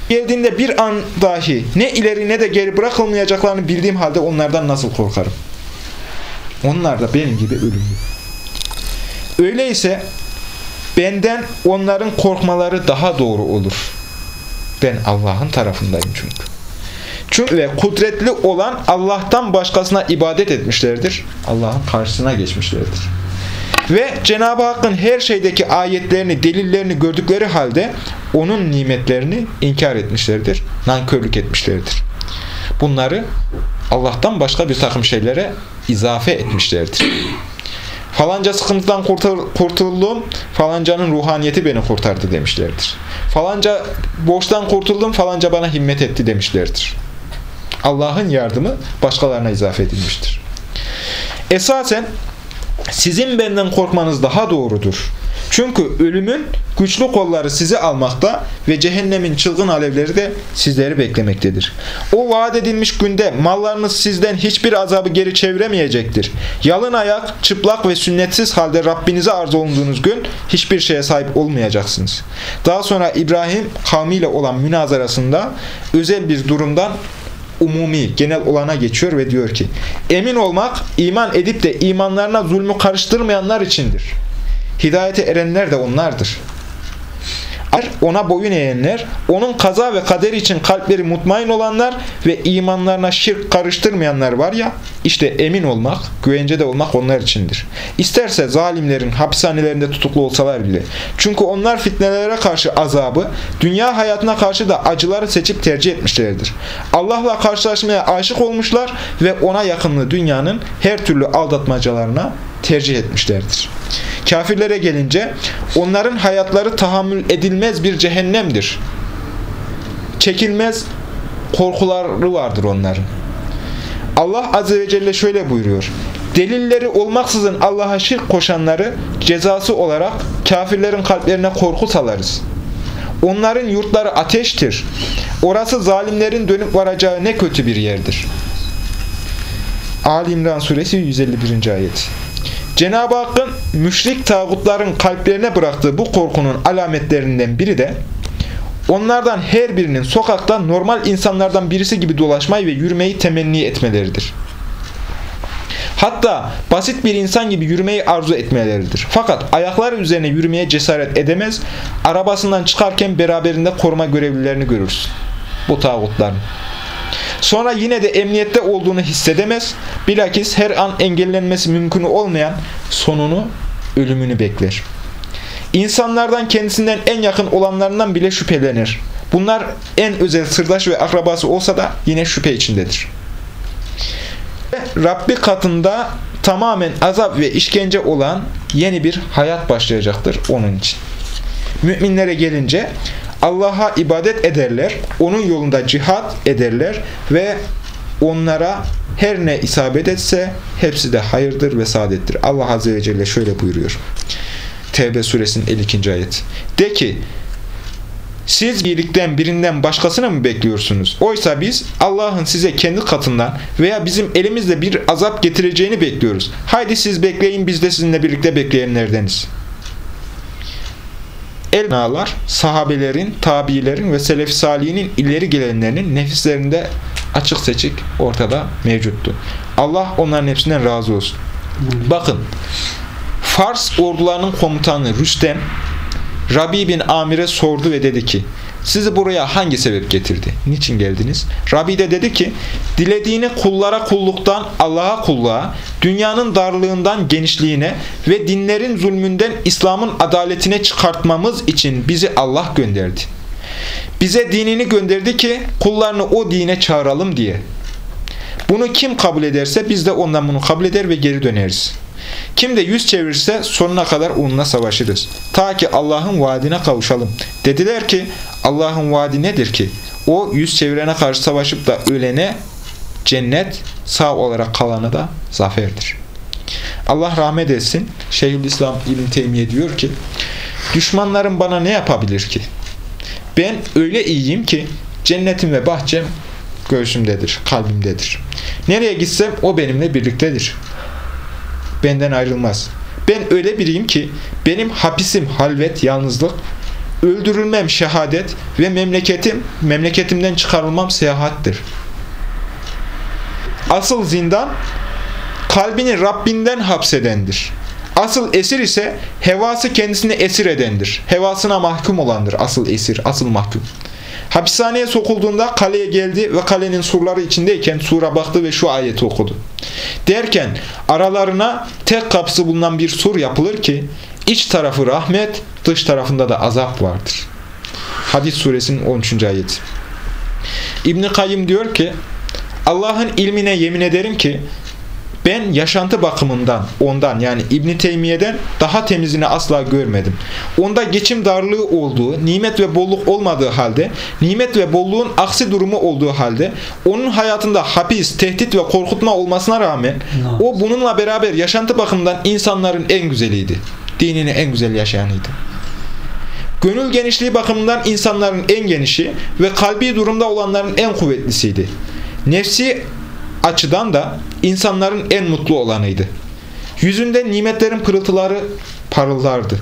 Geldiğinde bir an dahi ne ileri ne de geri bırakılmayacaklarını bildiğim halde onlardan nasıl korkarım? Onlar da benim gibi ölümlü. Öyleyse benden onların korkmaları daha doğru olur. Ben Allah'ın tarafındayım çünkü. Çünkü ve kudretli olan Allah'tan başkasına ibadet etmişlerdir. Allah'ın karşısına geçmişlerdir. Ve Cenab-ı Hakk'ın her şeydeki ayetlerini, delillerini gördükleri halde onun nimetlerini inkar etmişlerdir. Nankörlük etmişlerdir. Bunları Allah'tan başka bir takım şeylere izafe etmişlerdir. Falanca sıkıntıdan kurtuldum, falancanın ruhaniyeti beni kurtardı demişlerdir. Falanca borçtan kurtuldum, falanca bana himmet etti demişlerdir. Allah'ın yardımı başkalarına izafe edilmiştir. Esasen sizin benden korkmanız daha doğrudur. Çünkü ölümün güçlü kolları sizi almakta ve cehennemin çılgın alevleri de sizleri beklemektedir. O vaat edilmiş günde mallarınız sizden hiçbir azabı geri çeviremeyecektir. Yalın ayak, çıplak ve sünnetsiz halde Rabbinize arz olunduğunuz gün hiçbir şeye sahip olmayacaksınız. Daha sonra İbrahim kavmiyle olan münazarasında özel bir durumdan umumi, genel olana geçiyor ve diyor ki emin olmak iman edip de imanlarına zulmü karıştırmayanlar içindir. Hidayete erenler de onlardır. Ona boyun eğenler, onun kaza ve kaderi için kalpleri mutmain olanlar ve imanlarına şirk karıştırmayanlar var ya, işte emin olmak, güvence de olmak onlar içindir. İsterse zalimlerin hapishanelerinde tutuklu olsalar bile. Çünkü onlar fitnelere karşı azabı, dünya hayatına karşı da acıları seçip tercih etmişlerdir. Allah'la karşılaşmaya aşık olmuşlar ve ona yakınlığı dünyanın her türlü aldatmacalarına tercih etmişlerdir. Kafirlere gelince onların hayatları tahammül edilmez bir cehennemdir. Çekilmez korkuları vardır onların. Allah Azze ve Celle şöyle buyuruyor. Delilleri olmaksızın Allah'a şirk koşanları cezası olarak kafirlerin kalplerine korku salarız. Onların yurtları ateştir. Orası zalimlerin dönüp varacağı ne kötü bir yerdir. Ali İmran Suresi 151. ayet. Cenab-ı Hakk'ın müşrik tağutların kalplerine bıraktığı bu korkunun alametlerinden biri de onlardan her birinin sokakta normal insanlardan birisi gibi dolaşmayı ve yürümeyi temenni etmeleridir. Hatta basit bir insan gibi yürümeyi arzu etmeleridir. Fakat ayakları üzerine yürümeye cesaret edemez, arabasından çıkarken beraberinde koruma görevlilerini görürsün. Bu tağutların. Sonra yine de emniyette olduğunu hissedemez. Bilakis her an engellenmesi mümkün olmayan sonunu, ölümünü bekler. İnsanlardan kendisinden en yakın olanlarından bile şüphelenir. Bunlar en özel sırdaş ve akrabası olsa da yine şüphe içindedir. Rabbi katında tamamen azap ve işkence olan yeni bir hayat başlayacaktır onun için. Müminlere gelince Allah'a ibadet ederler, onun yolunda cihat ederler ve onlara her ne isabet etse hepsi de hayırdır ve saadettir. Allah Azze ve Celle şöyle buyuruyor. Tevbe suresinin 52. ayet. De ki siz iyilikten birinden başkasını mı bekliyorsunuz? Oysa biz Allah'ın size kendi katından veya bizim elimizle bir azap getireceğini bekliyoruz. Haydi siz bekleyin biz de sizinle birlikte bekleyenlerdeniz. Elnalar, sahabelerin, tabiilerin ve selef salihinin ileri gelenlerinin nefislerinde açık seçik ortada mevcuttu. Allah onların hepsinden razı olsun. Bakın, Fars ordularının komutanı Rüstem, Rabi bin Amir'e sordu ve dedi ki, sizi buraya hangi sebep getirdi? Niçin geldiniz? Rabi de dedi ki, dilediğini kullara kulluktan Allah'a kulluğa, dünyanın darlığından genişliğine ve dinlerin zulmünden İslam'ın adaletine çıkartmamız için bizi Allah gönderdi. Bize dinini gönderdi ki kullarını o dine çağıralım diye. Bunu kim kabul ederse biz de ondan bunu kabul eder ve geri döneriz. Kim de yüz çevirirse sonuna kadar onunla savaşırız. Ta ki Allah'ın vaadine kavuşalım. Dediler ki Allah'ın vaadi nedir ki? O yüz çevirene karşı savaşıp da ölene cennet, sağ olarak kalanı da zaferdir. Allah rahmet etsin. Şeyhülislam İbn Teymiye diyor ki Düşmanlarım bana ne yapabilir ki? Ben öyle iyiyim ki cennetim ve bahçem göğsümdedir, kalbimdedir. Nereye gitsem o benimle birliktedir benden ayrılmaz. Ben öyle biriyim ki benim hapisim halvet, yalnızlık, öldürülmem şehadet ve memleketim, memleketimden çıkarılmam seyahattir. Asıl zindan kalbini Rabbinden hapsedendir. Asıl esir ise hevası kendisini esir edendir. Hevasına mahkum olandır asıl esir, asıl mahkum. Hapishaneye sokulduğunda kaleye geldi ve kalenin surları içindeyken sura baktı ve şu ayeti okudu. Derken aralarına tek kapısı bulunan bir sur yapılır ki iç tarafı rahmet, dış tarafında da azap vardır. Hadis suresinin 13. ayeti. İbn Kayyim diyor ki Allah'ın ilmine yemin ederim ki ben yaşantı bakımından ondan yani İbn Teymiye'den daha temizini asla görmedim. Onda geçim darlığı olduğu, nimet ve bolluk olmadığı halde, nimet ve bolluğun aksi durumu olduğu halde, onun hayatında hapis, tehdit ve korkutma olmasına rağmen o bununla beraber yaşantı bakımından insanların en güzeliydi. Dinini en güzel yaşayanıydı. Gönül genişliği bakımından insanların en genişi ve kalbi durumda olanların en kuvvetlisiydi. Nefsi açıdan da insanların en mutlu olanıydı. Yüzünde nimetlerin pırıltıları parıldardı.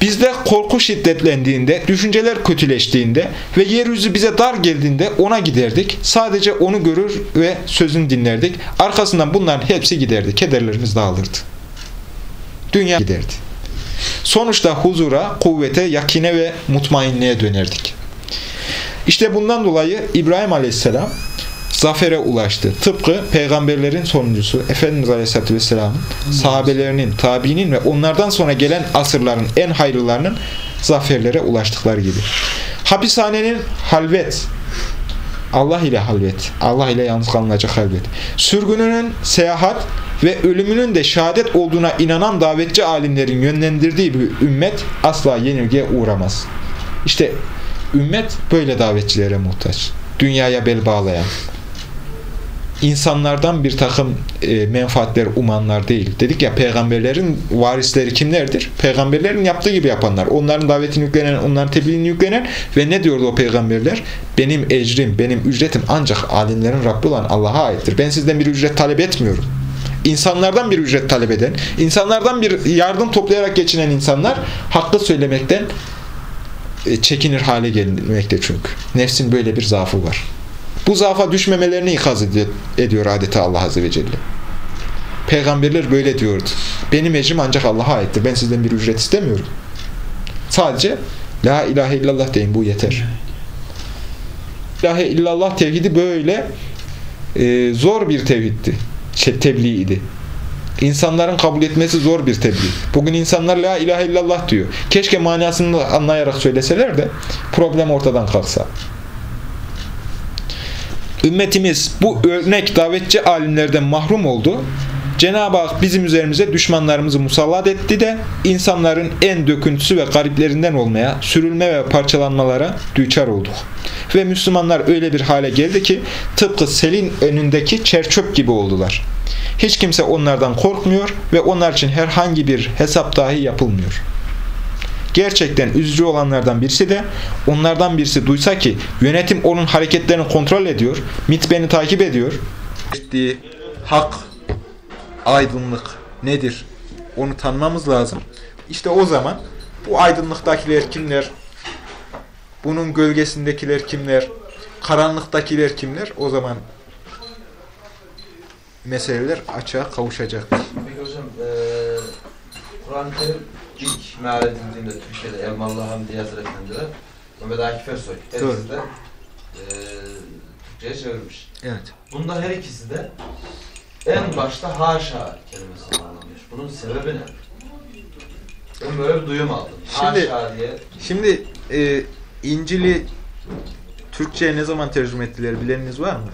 Bizde korku şiddetlendiğinde, düşünceler kötüleştiğinde ve yeryüzü bize dar geldiğinde ona giderdik. Sadece onu görür ve sözünü dinlerdik. Arkasından bunların hepsi giderdi. Kederlerimiz dağılırdı. Dünya giderdi. Sonuçta huzura, kuvvete, yakine ve mutmainliğe dönerdik. İşte bundan dolayı İbrahim Aleyhisselam zafere ulaştı. Tıpkı peygamberlerin sonuncusu Efendimiz Aleyhisselatü Vesselam'ın sahabelerinin, tabiinin ve onlardan sonra gelen asırların en hayırlılarının zaferlere ulaştıkları gibi. Hapishanenin halvet, Allah ile halvet, Allah ile yalnız kalınacak halvet. Sürgününün seyahat ve ölümünün de şehadet olduğuna inanan davetçi alimlerin yönlendirdiği bir ümmet asla yenilgiye uğramaz. İşte ümmet böyle davetçilere muhtaç. Dünyaya bel bağlayan, insanlardan bir takım e, menfaatler umanlar değil. Dedik ya peygamberlerin varisleri kimlerdir? Peygamberlerin yaptığı gibi yapanlar. Onların davetini yüklenen, onların tebliğini yüklenen ve ne diyordu o peygamberler? Benim ecrim, benim ücretim ancak alimlerin Rabbi olan Allah'a aittir. Ben sizden bir ücret talep etmiyorum. İnsanlardan bir ücret talep eden, insanlardan bir yardım toplayarak geçinen insanlar hakkı söylemekten e, çekinir hale gelmekte çünkü. Nefsin böyle bir zaafı var. Bu zaafa düşmemelerini ikaz ediyor adeta Allah Azze ve Celle. Peygamberler böyle diyordu. Benim ecrim ancak Allah'a aittir. Ben sizden bir ücret istemiyorum. Sadece La ilahe illallah deyin bu yeter. La ilahe illallah tevhidi böyle e, zor bir tevhiddi. Şey, tebliğiydi. İnsanların kabul etmesi zor bir tebliğ. Bugün insanlar la ilahe illallah diyor. Keşke manasını anlayarak söyleseler de problem ortadan kalksa. Ümmetimiz bu örnek davetçi alimlerden mahrum oldu. Cenab-ı Hak bizim üzerimize düşmanlarımızı musallat etti de insanların en döküntüsü ve gariplerinden olmaya, sürülme ve parçalanmalara düçar olduk. Ve Müslümanlar öyle bir hale geldi ki tıpkı selin önündeki çerçöp gibi oldular. Hiç kimse onlardan korkmuyor ve onlar için herhangi bir hesap dahi yapılmıyor. Gerçekten üzücü olanlardan birisi de onlardan birisi duysa ki yönetim onun hareketlerini kontrol ediyor, MIT beni takip ediyor. Ettiği hak, aydınlık nedir? Onu tanımamız lazım. İşte o zaman bu aydınlıktakiler kimler? Bunun gölgesindekiler kimler? Karanlıktakiler kimler? O zaman meseleler açığa kavuşacak. Peki hocam, eee Kur'an-ı Kerim ilk meal edildiğinde Türkiye'de Elmalı Hamdi Yazır Efendi'de Mehmet Akif Ersoy her ikisi de eee Türkçe'ye çevirmiş. Evet. Bunda her ikisi de en başta haşa kelimesi kullanılmış. Bunun sebebi ne? Ben böyle bir duyum aldım. Şimdi- haşa diye. Şimdi e, İncil'i Türkçe'ye ne zaman tercüme ettiler bileniniz var mı?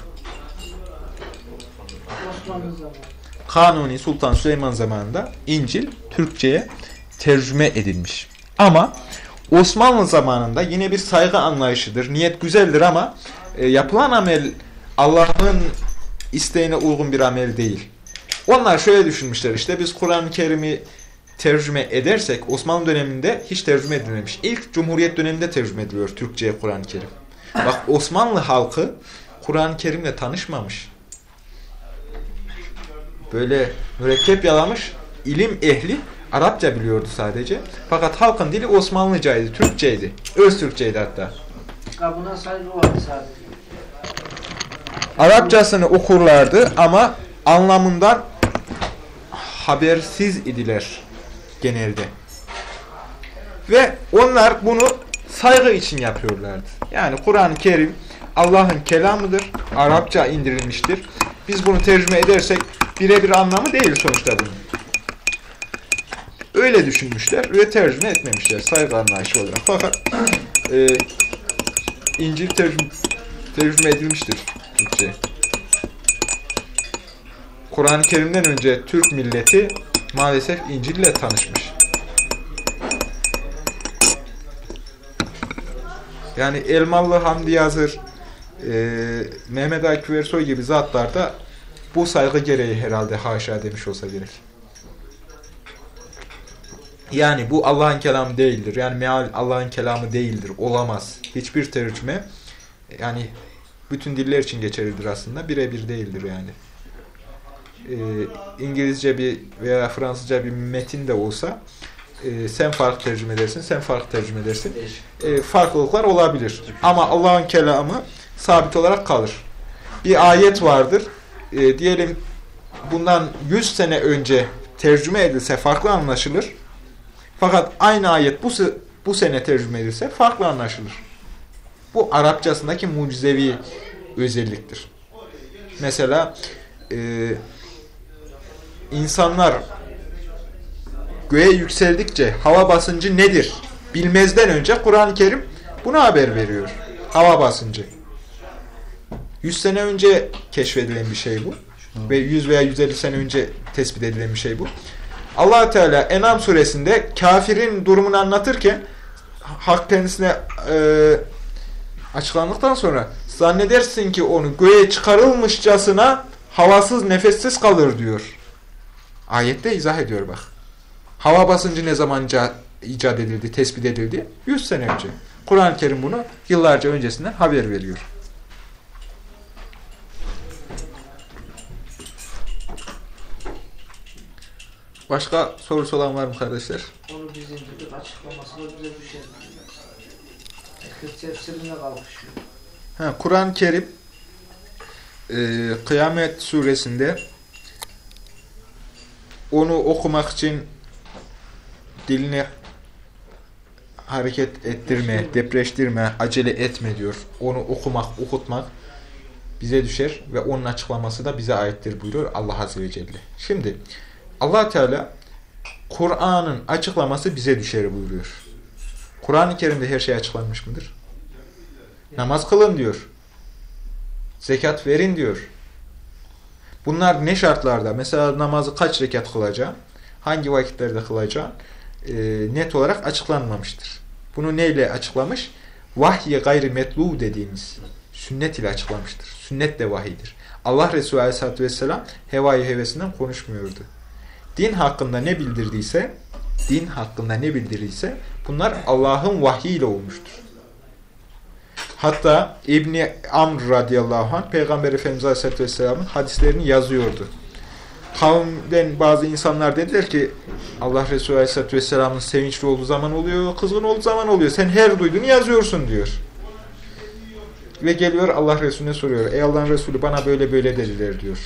Kanuni Sultan Süleyman zamanında İncil Türkçe'ye tercüme edilmiş. Ama Osmanlı zamanında yine bir saygı anlayışıdır. Niyet güzeldir ama e, yapılan amel Allah'ın isteğine uygun bir amel değil. Onlar şöyle düşünmüşler işte biz Kur'an-ı Kerim'i tercüme edersek Osmanlı döneminde hiç tercüme edilmemiş. İlk Cumhuriyet döneminde tercüme ediliyor Türkçe'ye Kur'an-ı Kerim. Bak Osmanlı halkı Kur'an-ı Kerim'le tanışmamış. Böyle mürekkep yalamış ilim ehli Arapça biliyordu sadece. Fakat halkın dili Osmanlıcaydı, Türkçeydi. Öz Türkçeydi hatta. Kabına saygı vardı sadece. Arapçasını okurlardı ama anlamından habersiz idiler genelde. Ve onlar bunu saygı için yapıyorlardı. Yani Kur'an-ı Kerim Allah'ın kelamıdır, Arapça indirilmiştir. Biz bunu tercüme edersek birebir anlamı değil sonuçta bunun. Öyle düşünmüşler ve tercüme etmemişler saygı anlayışı olarak. Fakat e, İncil tercüme, tercüme edilmiştir Türkçe. Kur'an-ı Kerim'den önce Türk milleti maalesef İncil ile tanışmış. Yani Elmalı Hamdi Yazır, e, Mehmet Akif Ersoy gibi zatlar da bu saygı gereği herhalde haşa demiş olsa gerek. Yani bu Allah'ın kelamı değildir. Yani meal Allah'ın kelamı değildir. Olamaz. Hiçbir tercüme yani bütün diller için geçerlidir aslında. Birebir değildir yani. Ee, İngilizce bir veya Fransızca bir metin de olsa e, sen farklı tercüme edersin, sen farklı tercüme edersin. E, farklılıklar olabilir. Ama Allah'ın kelamı sabit olarak kalır. Bir ayet vardır. E, diyelim bundan 100 sene önce tercüme edilse farklı anlaşılır. Fakat aynı ayet bu, bu sene tercüme edilse farklı anlaşılır. Bu Arapçasındaki mucizevi özelliktir. Mesela e, insanlar göğe yükseldikçe hava basıncı nedir bilmezden önce Kur'an-ı Kerim buna haber veriyor. Hava basıncı. 100 sene önce keşfedilen bir şey bu. Ve 100 veya 150 sene önce tespit edilen bir şey bu. Allah Teala Enam suresinde kafirin durumunu anlatırken hak kendisine e, açıklandıktan sonra zannedersin ki onu göğe çıkarılmışçasına havasız nefessiz kalır diyor. Ayette izah ediyor bak. Hava basıncı ne zaman ica- icat edildi, tespit edildi? 100 sene önce. Kur'an-ı Kerim bunu yıllarca öncesinden haber veriyor. Başka sorusu olan var mı kardeşler? Onu biz indirdik. Açıklamasını bize düşer. Herkes tefsirine kalkışıyor. Kur'an-ı Kerim e, Kıyamet suresinde onu okumak için dilini hareket ettirme, depreştirme, acele etme diyor. Onu okumak, okutmak bize düşer ve onun açıklaması da bize aittir buyuruyor Allah Azze ve Celle. Şimdi allah Teala Kur'an'ın açıklaması bize düşer buyuruyor. Kur'an-ı Kerim'de her şey açıklanmış mıdır? Namaz kılın diyor. Zekat verin diyor. Bunlar ne şartlarda? Mesela namazı kaç rekat kılacağım? Hangi vakitlerde kılacağım? e, net olarak açıklanmamıştır. Bunu neyle açıklamış? Vahyi gayri metlu dediğimiz sünnet ile açıklamıştır. Sünnet de vahidir. Allah Resulü Aleyhisselatü Vesselam hevai hevesinden konuşmuyordu. Din hakkında ne bildirdiyse din hakkında ne bildirdiyse bunlar Allah'ın vahyiyle olmuştur. Hatta İbni Amr radıyallahu anh Peygamber Efendimiz Aleyhisselatü Vesselam'ın hadislerini yazıyordu. Kavimden bazı insanlar dediler ki Allah Resulü Aleyhisselatü Vesselam'ın sevinçli olduğu zaman oluyor, kızgın olduğu zaman oluyor. Sen her duyduğunu yazıyorsun diyor. Ve geliyor Allah Resulüne soruyor. Ey Allah'ın Resulü bana böyle böyle dediler diyor.